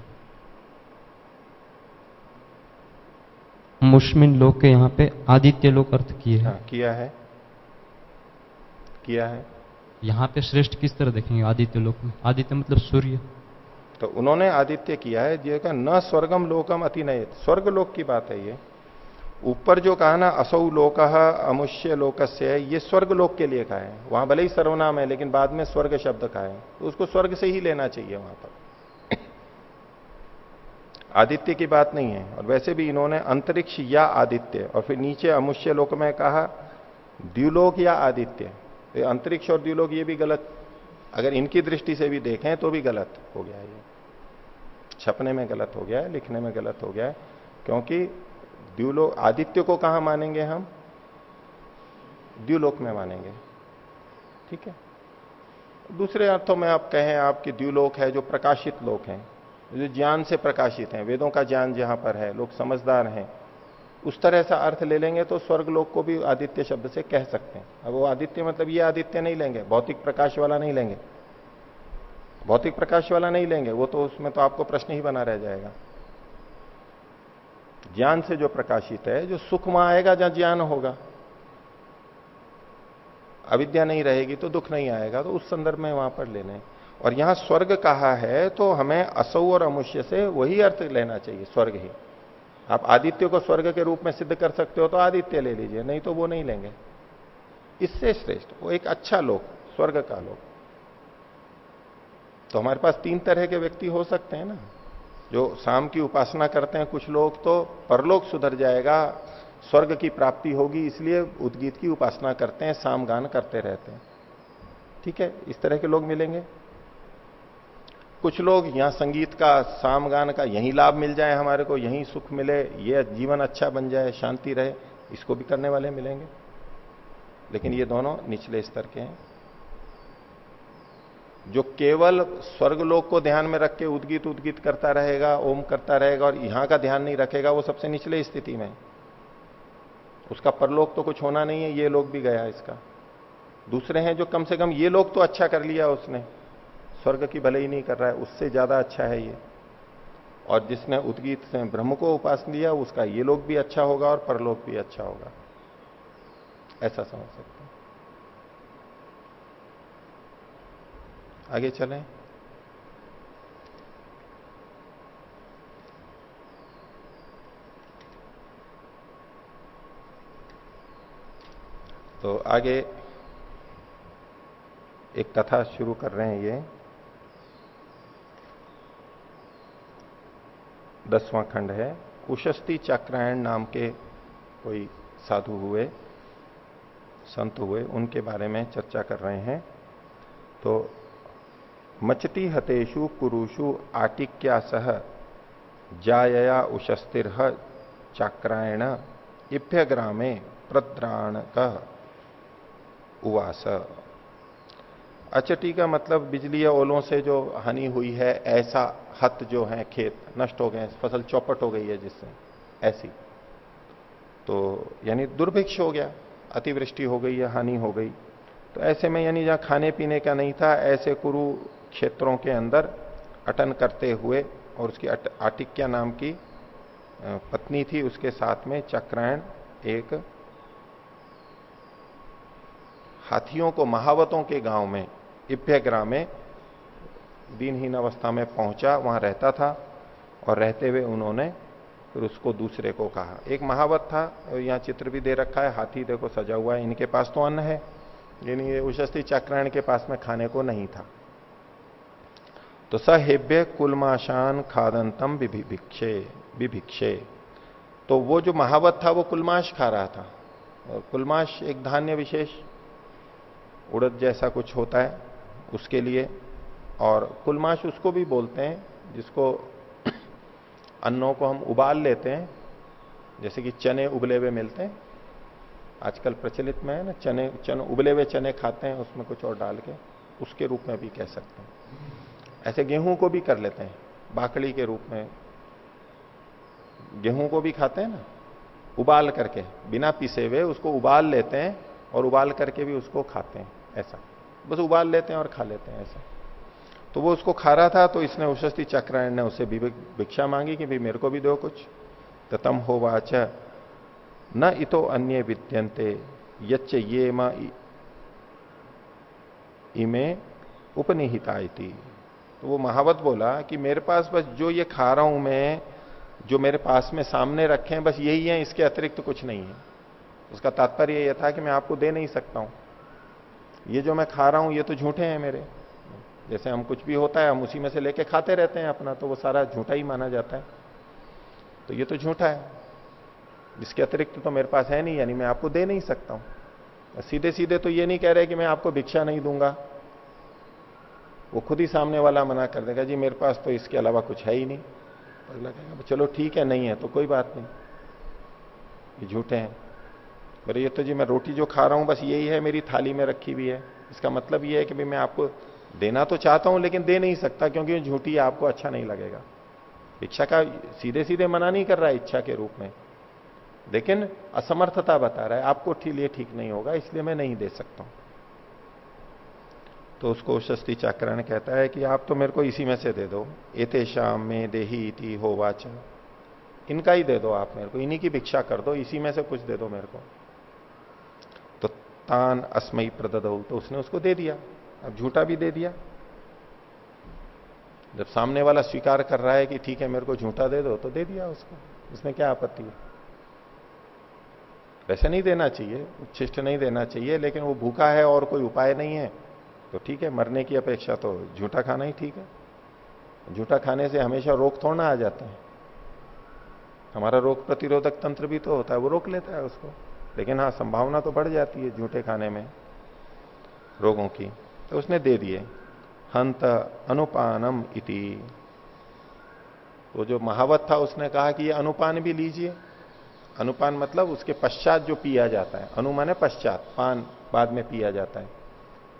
मुश्मिन लोक के यहाँ पे आदित्य लोक अर्थ किए हाँ, किया है। किया है। यहाँ पे श्रेष्ठ किस तरह देखेंगे आदित्य लोक में? आदित्य मतलब सूर्य। तो उन्होंने आदित्य किया है जो न स्वर्गम लोकम अति नयत। स्वर्ग लोक की बात है ये। ऊपर जो कहा ना, असौ लोक अमुष्य लोकस्य, ये स्वर्ग लोक के लिए कहा है। वहाँ भले ही सर्वनाम है, लेकिन बाद में स्वर्ग शब्द कहा है। तो उसको स्वर्ग से ही लेना चाहिए वहाँ पर। आदित्य की बात नहीं है। और वैसे भी इन्होंने अंतरिक्ष या आदित्य, और फिर नीचे अमुष्य लोक में कहा द्व्युलोक या आदित्य। तो अंतरिक्ष और द्व्युलोक ये भी गलत। अगर इनकी दृष्टि से भी देखें तो भी गलत हो गया ये। छपने में गलत हो गया है, लिखने में गलत हो गया है, क्योंकि द्व्युलोक आदित्य को कहा मानेंगे हम? द्व्युलोक में मानेंगे। ठीक है? दूसरे अर्थों में आप कहें आपकी द्व्युलोक है जो प्रकाशित लोक हैं, जो ज्ञान से प्रकाशित हैं, वेदों का ज्ञान जहाँ पर है, लोग समझदार हैं। उस तरह से अर्थ ले लेंगे तो स्वर्ग लोक को भी आदित्य शब्द से कह सकते हैं। अब वो आदित्य मतलब ये आदित्य नहीं लेंगे, भौतिक प्रकाश वाला नहीं लेंगे। भौतिक प्रकाश वाला नहीं लेंगे, वो तो उसमें तो आपको प्रश्न ही बना रह जाएगा। ज्ञान से जो प्रकाशित है, जो सुख वहाँ आएगा जहाँ ज्ञान होगा। अविद्या नहीं रहेगी तो दुख नहीं आएगा तो उस संदर्भ में वहाँ पर लेने और यहाँ स्वर्ग कहा है तो हमें असौ और अमुष्य से वही अर्थ लेना चाहिए, स्वर्ग ही। आप आदित्य को स्वर्ग के रूप में सिद्ध कर सकते हो तो आदित्य ले लीजिए, नहीं तो वो नहीं लेंगे। इससे श्रेष्ठ, वो एक अच्छा लोक, स्वर्ग का लोक। तो हमारे पास तीन तरह के व्यक्ति हो सकते हैं ना। जो शाम की उपासना करते हैं कुछ लोग तो परलोक सुधर जाएगा, स्वर्ग की प्राप्ति होगी, इसलिए उद्गीत की उपासना करते हैं, शाम गान करते रहते हैं। ठीक है? इस तरह के लोग मिलेंगे। कुछ लोग यहाँ संगीत का साम गान का, यही लाभ मिल जाए हमारे को, यही सुख मिले, ये जीवन अच्छा बन जाए, शांति रहे, इसको भी करने वाले मिलेंगे। लेकिन ये दोनों निचले स्तर के हैं। जो केवल स्वर्ग स्वर्गलोक को ध्यान में रख के उद्गीत उद्गीत करता रहेगा, ओम करता रहेगा और यहाँ का ध्यान नहीं रखेगा, वो सबसे निचले स्थिति में उसका परलोक तो कुछ होना नहीं है, ये लोग भी गया इसका। दूसरे हैं जो कम से कम ये लोग तो अच्छा कर लिया उसने, स्वर्ग की भले ही नहीं कर रहा है, उससे ज़्यादा अच्छा है ये। और जिसने उद्गीत से ब्रह्म को उपास लिया उसका ये लोग भी अच्छा होगा और परलोक भी अच्छा होगा। ऐसा समझ सकते हैं आगे चलें। तो आगे एक कथा शुरू कर रहे हैं ये। दसवां खंड है, कुशस्ती चक्रायण नाम के कोई साधु हुए, संत हुए, उनके बारे में चर्चा कर रहे हैं। तो मचती हतेषु कुरुषु आटिक्या सह। जायया उशस्तिर चाक्रायण इभ्य ग्रामे प्रद्राण का उवास। अचटी का मतलब बिजली या ओलों से जो हानि हुई है, ऐसा हत जो है खेत नष्ट हो गए, फ़सल चौपट हो गई है जिससे, ऐसी। तो यानी दुर्भिक्ष हो गया, अतिवृष्टि हो गई या हानि हो गई। तो ऐसे में यानी जहाँ खाने पीने का नहीं था, ऐसे कुरु क्षेत्रों के अंदर अटन करते हुए और उसकी अट, आटिक्या नाम की पत्नी थी उसके साथ में चक्रायण एक हाथियों को महावतों के गाँव में इभ्यग्रा में दिनहीन अवस्था में पहुँचा वहाँ रहता था और रहते हुए उन्होंने फिर उसको दूसरे को कहा। एक महावत था यहाँ चित्र भी दे रखा है हाथी देखो सजा हुआ है इनके पास तो अन्न है लेकिन ये उशस्ती चक्रायण के पास में खाने को नहीं था। तो सहेब्य कुलमाशान खादंतम विभिक्षे विभिक्षे तो वो जो महावत था, वो कुलमाश खा रहा था। और कुलमाश एक धान्य विशेष, उड़द जैसा कुछ होता है उसके लिए। और कुलमाश उसको भी बोलते हैं, जिसको अन्नों को हम उबाल लेते हैं। जैसे कि चने उबले हुए मिलते हैं। आजकल प्रचलित में है ना, चने चने, उबले हुए चने खाते हैं, उसमें कुछ और डाल के उसके रूप में भी कह सकते हैं। ऐसे गेहूँ को भी कर लेते हैं बाकड़ी के रूप में। गेहूँ को भी खाते हैं ना, उबाल करके, बिना पिसे हुए उसको उबाल लेते हैं और उबाल करके भी उसको खाते हैं, ऐसा। बस उबाल लेते हैं और खा लेते हैं, ऐसा। तो वो उसको खा रहा था तो इसने उशस्ती चक्रायण ने उसे भिक्षा मांगी कि भाई मेरे को भी दो कुछ। तम हो वाच, न इतो अन्य विद्यंते यच्च ये इमे उपनिहिता तो वो महावत बोला कि मेरे पास बस जो ये खा रहा हूँ मैं, जो मेरे पास में सामने रखे हैं, बस यही है, इसके अतिरिक्त तो कुछ नहीं है। उसका तात्पर्य यह था कि मैं आपको दे नहीं सकता हूँ। ये जो मैं खा रहा हूँ, ये तो झूठे हैं मेरे। जैसे हम कुछ भी होता है, हम उसी में से लेके खाते रहते हैं अपना तो वो सारा झूठा ही माना जाता है। तो ये तो झूठा है। इसके अतिरिक्त तो मेरे पास है नहीं, यानी मैं आपको दे नहीं सकता हूँ। सीधे सीधे तो ये नहीं कह रहे कि मैं आपको भिक्षा नहीं दूँगा। वो खुद ही सामने वाला मना कर देगा, जी, मेरे पास तो इसके अलावा कुछ है ही नहीं। अगला कहेगा चलो ठीक है, नहीं है तो कोई बात नहीं। ये झूठे हैं। बोले ये तो जी मैं रोटी जो खा रहा हूँ, बस यही है, मेरी थाली में रखी हुई है। इसका मतलब ये है कि भाई मैं आपको देना तो चाहता हूँ, लेकिन दे नहीं सकता, क्योंकि झूठी आपको अच्छा नहीं लगेगा। इच्छा का सीधे सीधे मना नहीं कर रहा है इच्छा के रूप में। लेकिन असमर्थता बता रहा है, आपको लिए ठीक नहीं होगा, इसलिए मैं नहीं दे सकता हूँ। तो उसको शस्ती चाकरण कहता है कि आप तो मेरे को इसी में से दे दो। एते शाम में देही इति हो वाच इनका ही दे दो आप मेरे को। इन्हीं की भिक्षा कर दो। इसी में से कुछ दे दो मेरे को। तो तान अस्मयी प्रदो तो उसने उसको दे दिया। अब झूठा भी दे दिया। जब सामने वाला स्वीकार कर रहा है कि ठीक है, मेरे को झूठा दे दो तो दे दिया उसको। उसमें क्या आपत्ति है? वैसे नहीं देना चाहिए। उच्छिष्ट नहीं देना चाहिए, लेकिन वो भूखा है और कोई उपाय नहीं है। तो ठीक है, मरने की अपेक्षा तो झूठा खाना ही ठीक है। झूठा खाने से हमेशा रोग थोड़ा आ जाते हैं। हमारा रोग प्रतिरोधक तंत्र भी तो होता है, वो रोक लेता है उसको। लेकिन हाँ संभावना तो बढ़ जाती है झूठे खाने में, रोगों की। तो उसने दे दिए हंत अनुपानम इति। तो जो महावत था, उसने कहा कि ये अनुपान भी लीजिए। अनुपान मतलब उसके पश्चात जो पिया जाता है अनुमान है पश्चात, पान बाद में पिया जाता है।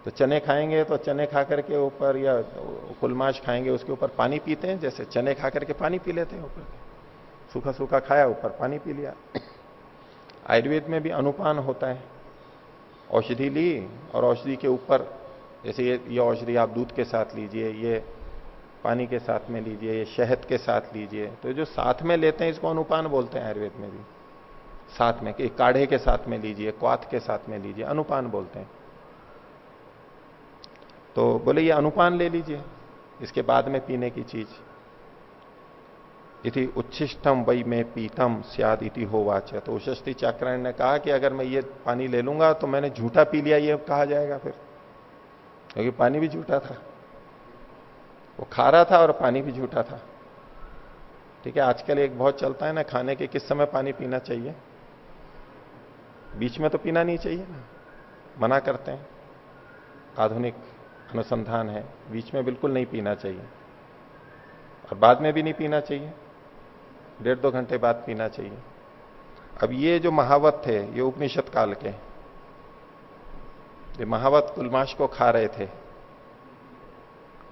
तो चने खाएँगे तो चने खा करके ऊपर या कुलमाश खाएँगे, उसके ऊपर पानी पीते हैं, जैसे चने खा करके पानी पी लेते हैं ऊपर सूखा सूखा खाया, ऊपर पानी पी लिया। आयुर्वेद में भी अनुपान होता है। औषधि ली और औषधि के ऊपर, जैसे ये ये औषधि आप दूध के साथ लीजिए, ये पानी के साथ में लीजिए, ये शहद के साथ लीजिए तो जो साथ में लेते हैं, इसको अनुपान बोलते हैं आयुर्वेद में भी। साथ में कि काढ़े के साथ में लीजिए क्वाथ के साथ में लीजिए, अनुपान बोलते हैं। तो बोले, ये अनुपान ले लीजिए, इसके बाद में पीने की चीज़। इति उच्छिष्टम वही मैं पीतम सियाद इति हो वाच तो उशस्ती चाक्रायण ने कहा कि अगर मैं ये पानी ले लूँगा तो मैंने झूठा पी लिया, ये कहा जाएगा फिर। क्योंकि पानी भी झूठा था। वो खा रहा था और पानी भी झूठा था। ठीक है आजकल एक बहुत चलता है ना, खाने के किस समय पानी पीना चाहिए? बीच में तो पीना नहीं चाहिए ना। मना करते हैं। आधुनिक अनुसंधान है। बीच में बिल्कुल नहीं पीना चाहिए। और बाद में भी नहीं पीना चाहिए। डेढ़ दो घंटे बाद पीना चाहिए। अब ये जो महावत थे, ये उपनिषद काल के, ये महावत कुलमाश को खा रहे थे।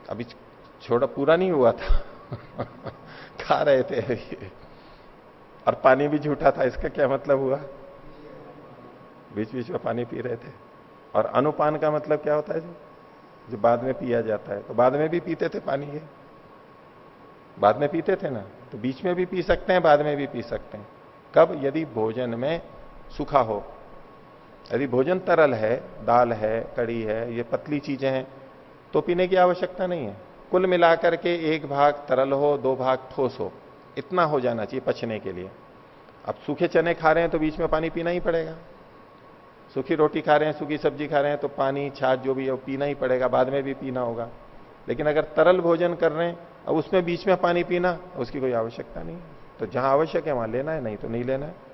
अभी छोड़ा पूरा नहीं हुआ था। *laughs* खा रहे थे। और पानी भी झूठा था, इसका क्या मतलब हुआ? बीच बीच में पानी पी रहे थे। और अनुपान का मतलब क्या होता है जी? जो बाद में पिया जाता है। तो बाद में भी पीते थे पानी ये? बाद में पीते थे ना? तो बीच में भी पी सकते हैं, बाद में भी पी सकते हैं। कब? यदि भोजन में सूखा हो। यदि भोजन तरल है, दाल है कड़ी है, ये पतली चीज़ें हैं तो पीने की आवश्यकता नहीं है। कुल मिलाकर के एक भाग तरल हो, दो भाग ठोस हो, इतना हो जाना चाहिए पचने के लिए। अब सूखे चने खा रहे हैं तो बीच में पानी पीना ही पड़ेगा। सूखी रोटी खा रहे हैं, सूखी सब्ज़ी खा रहे हैं तो पानी, छाछ जो भी है वो पीना ही पड़ेगा, बाद में भी पीना होगा। लेकिन अगर तरल भोजन कर रहे हैं, अब उसमें बीच में पानी पीना, उसकी कोई आवश्यकता नहीं। तो जहाँ आवश्यक है, वहाँ लेना है, नहीं तो नहीं लेना है।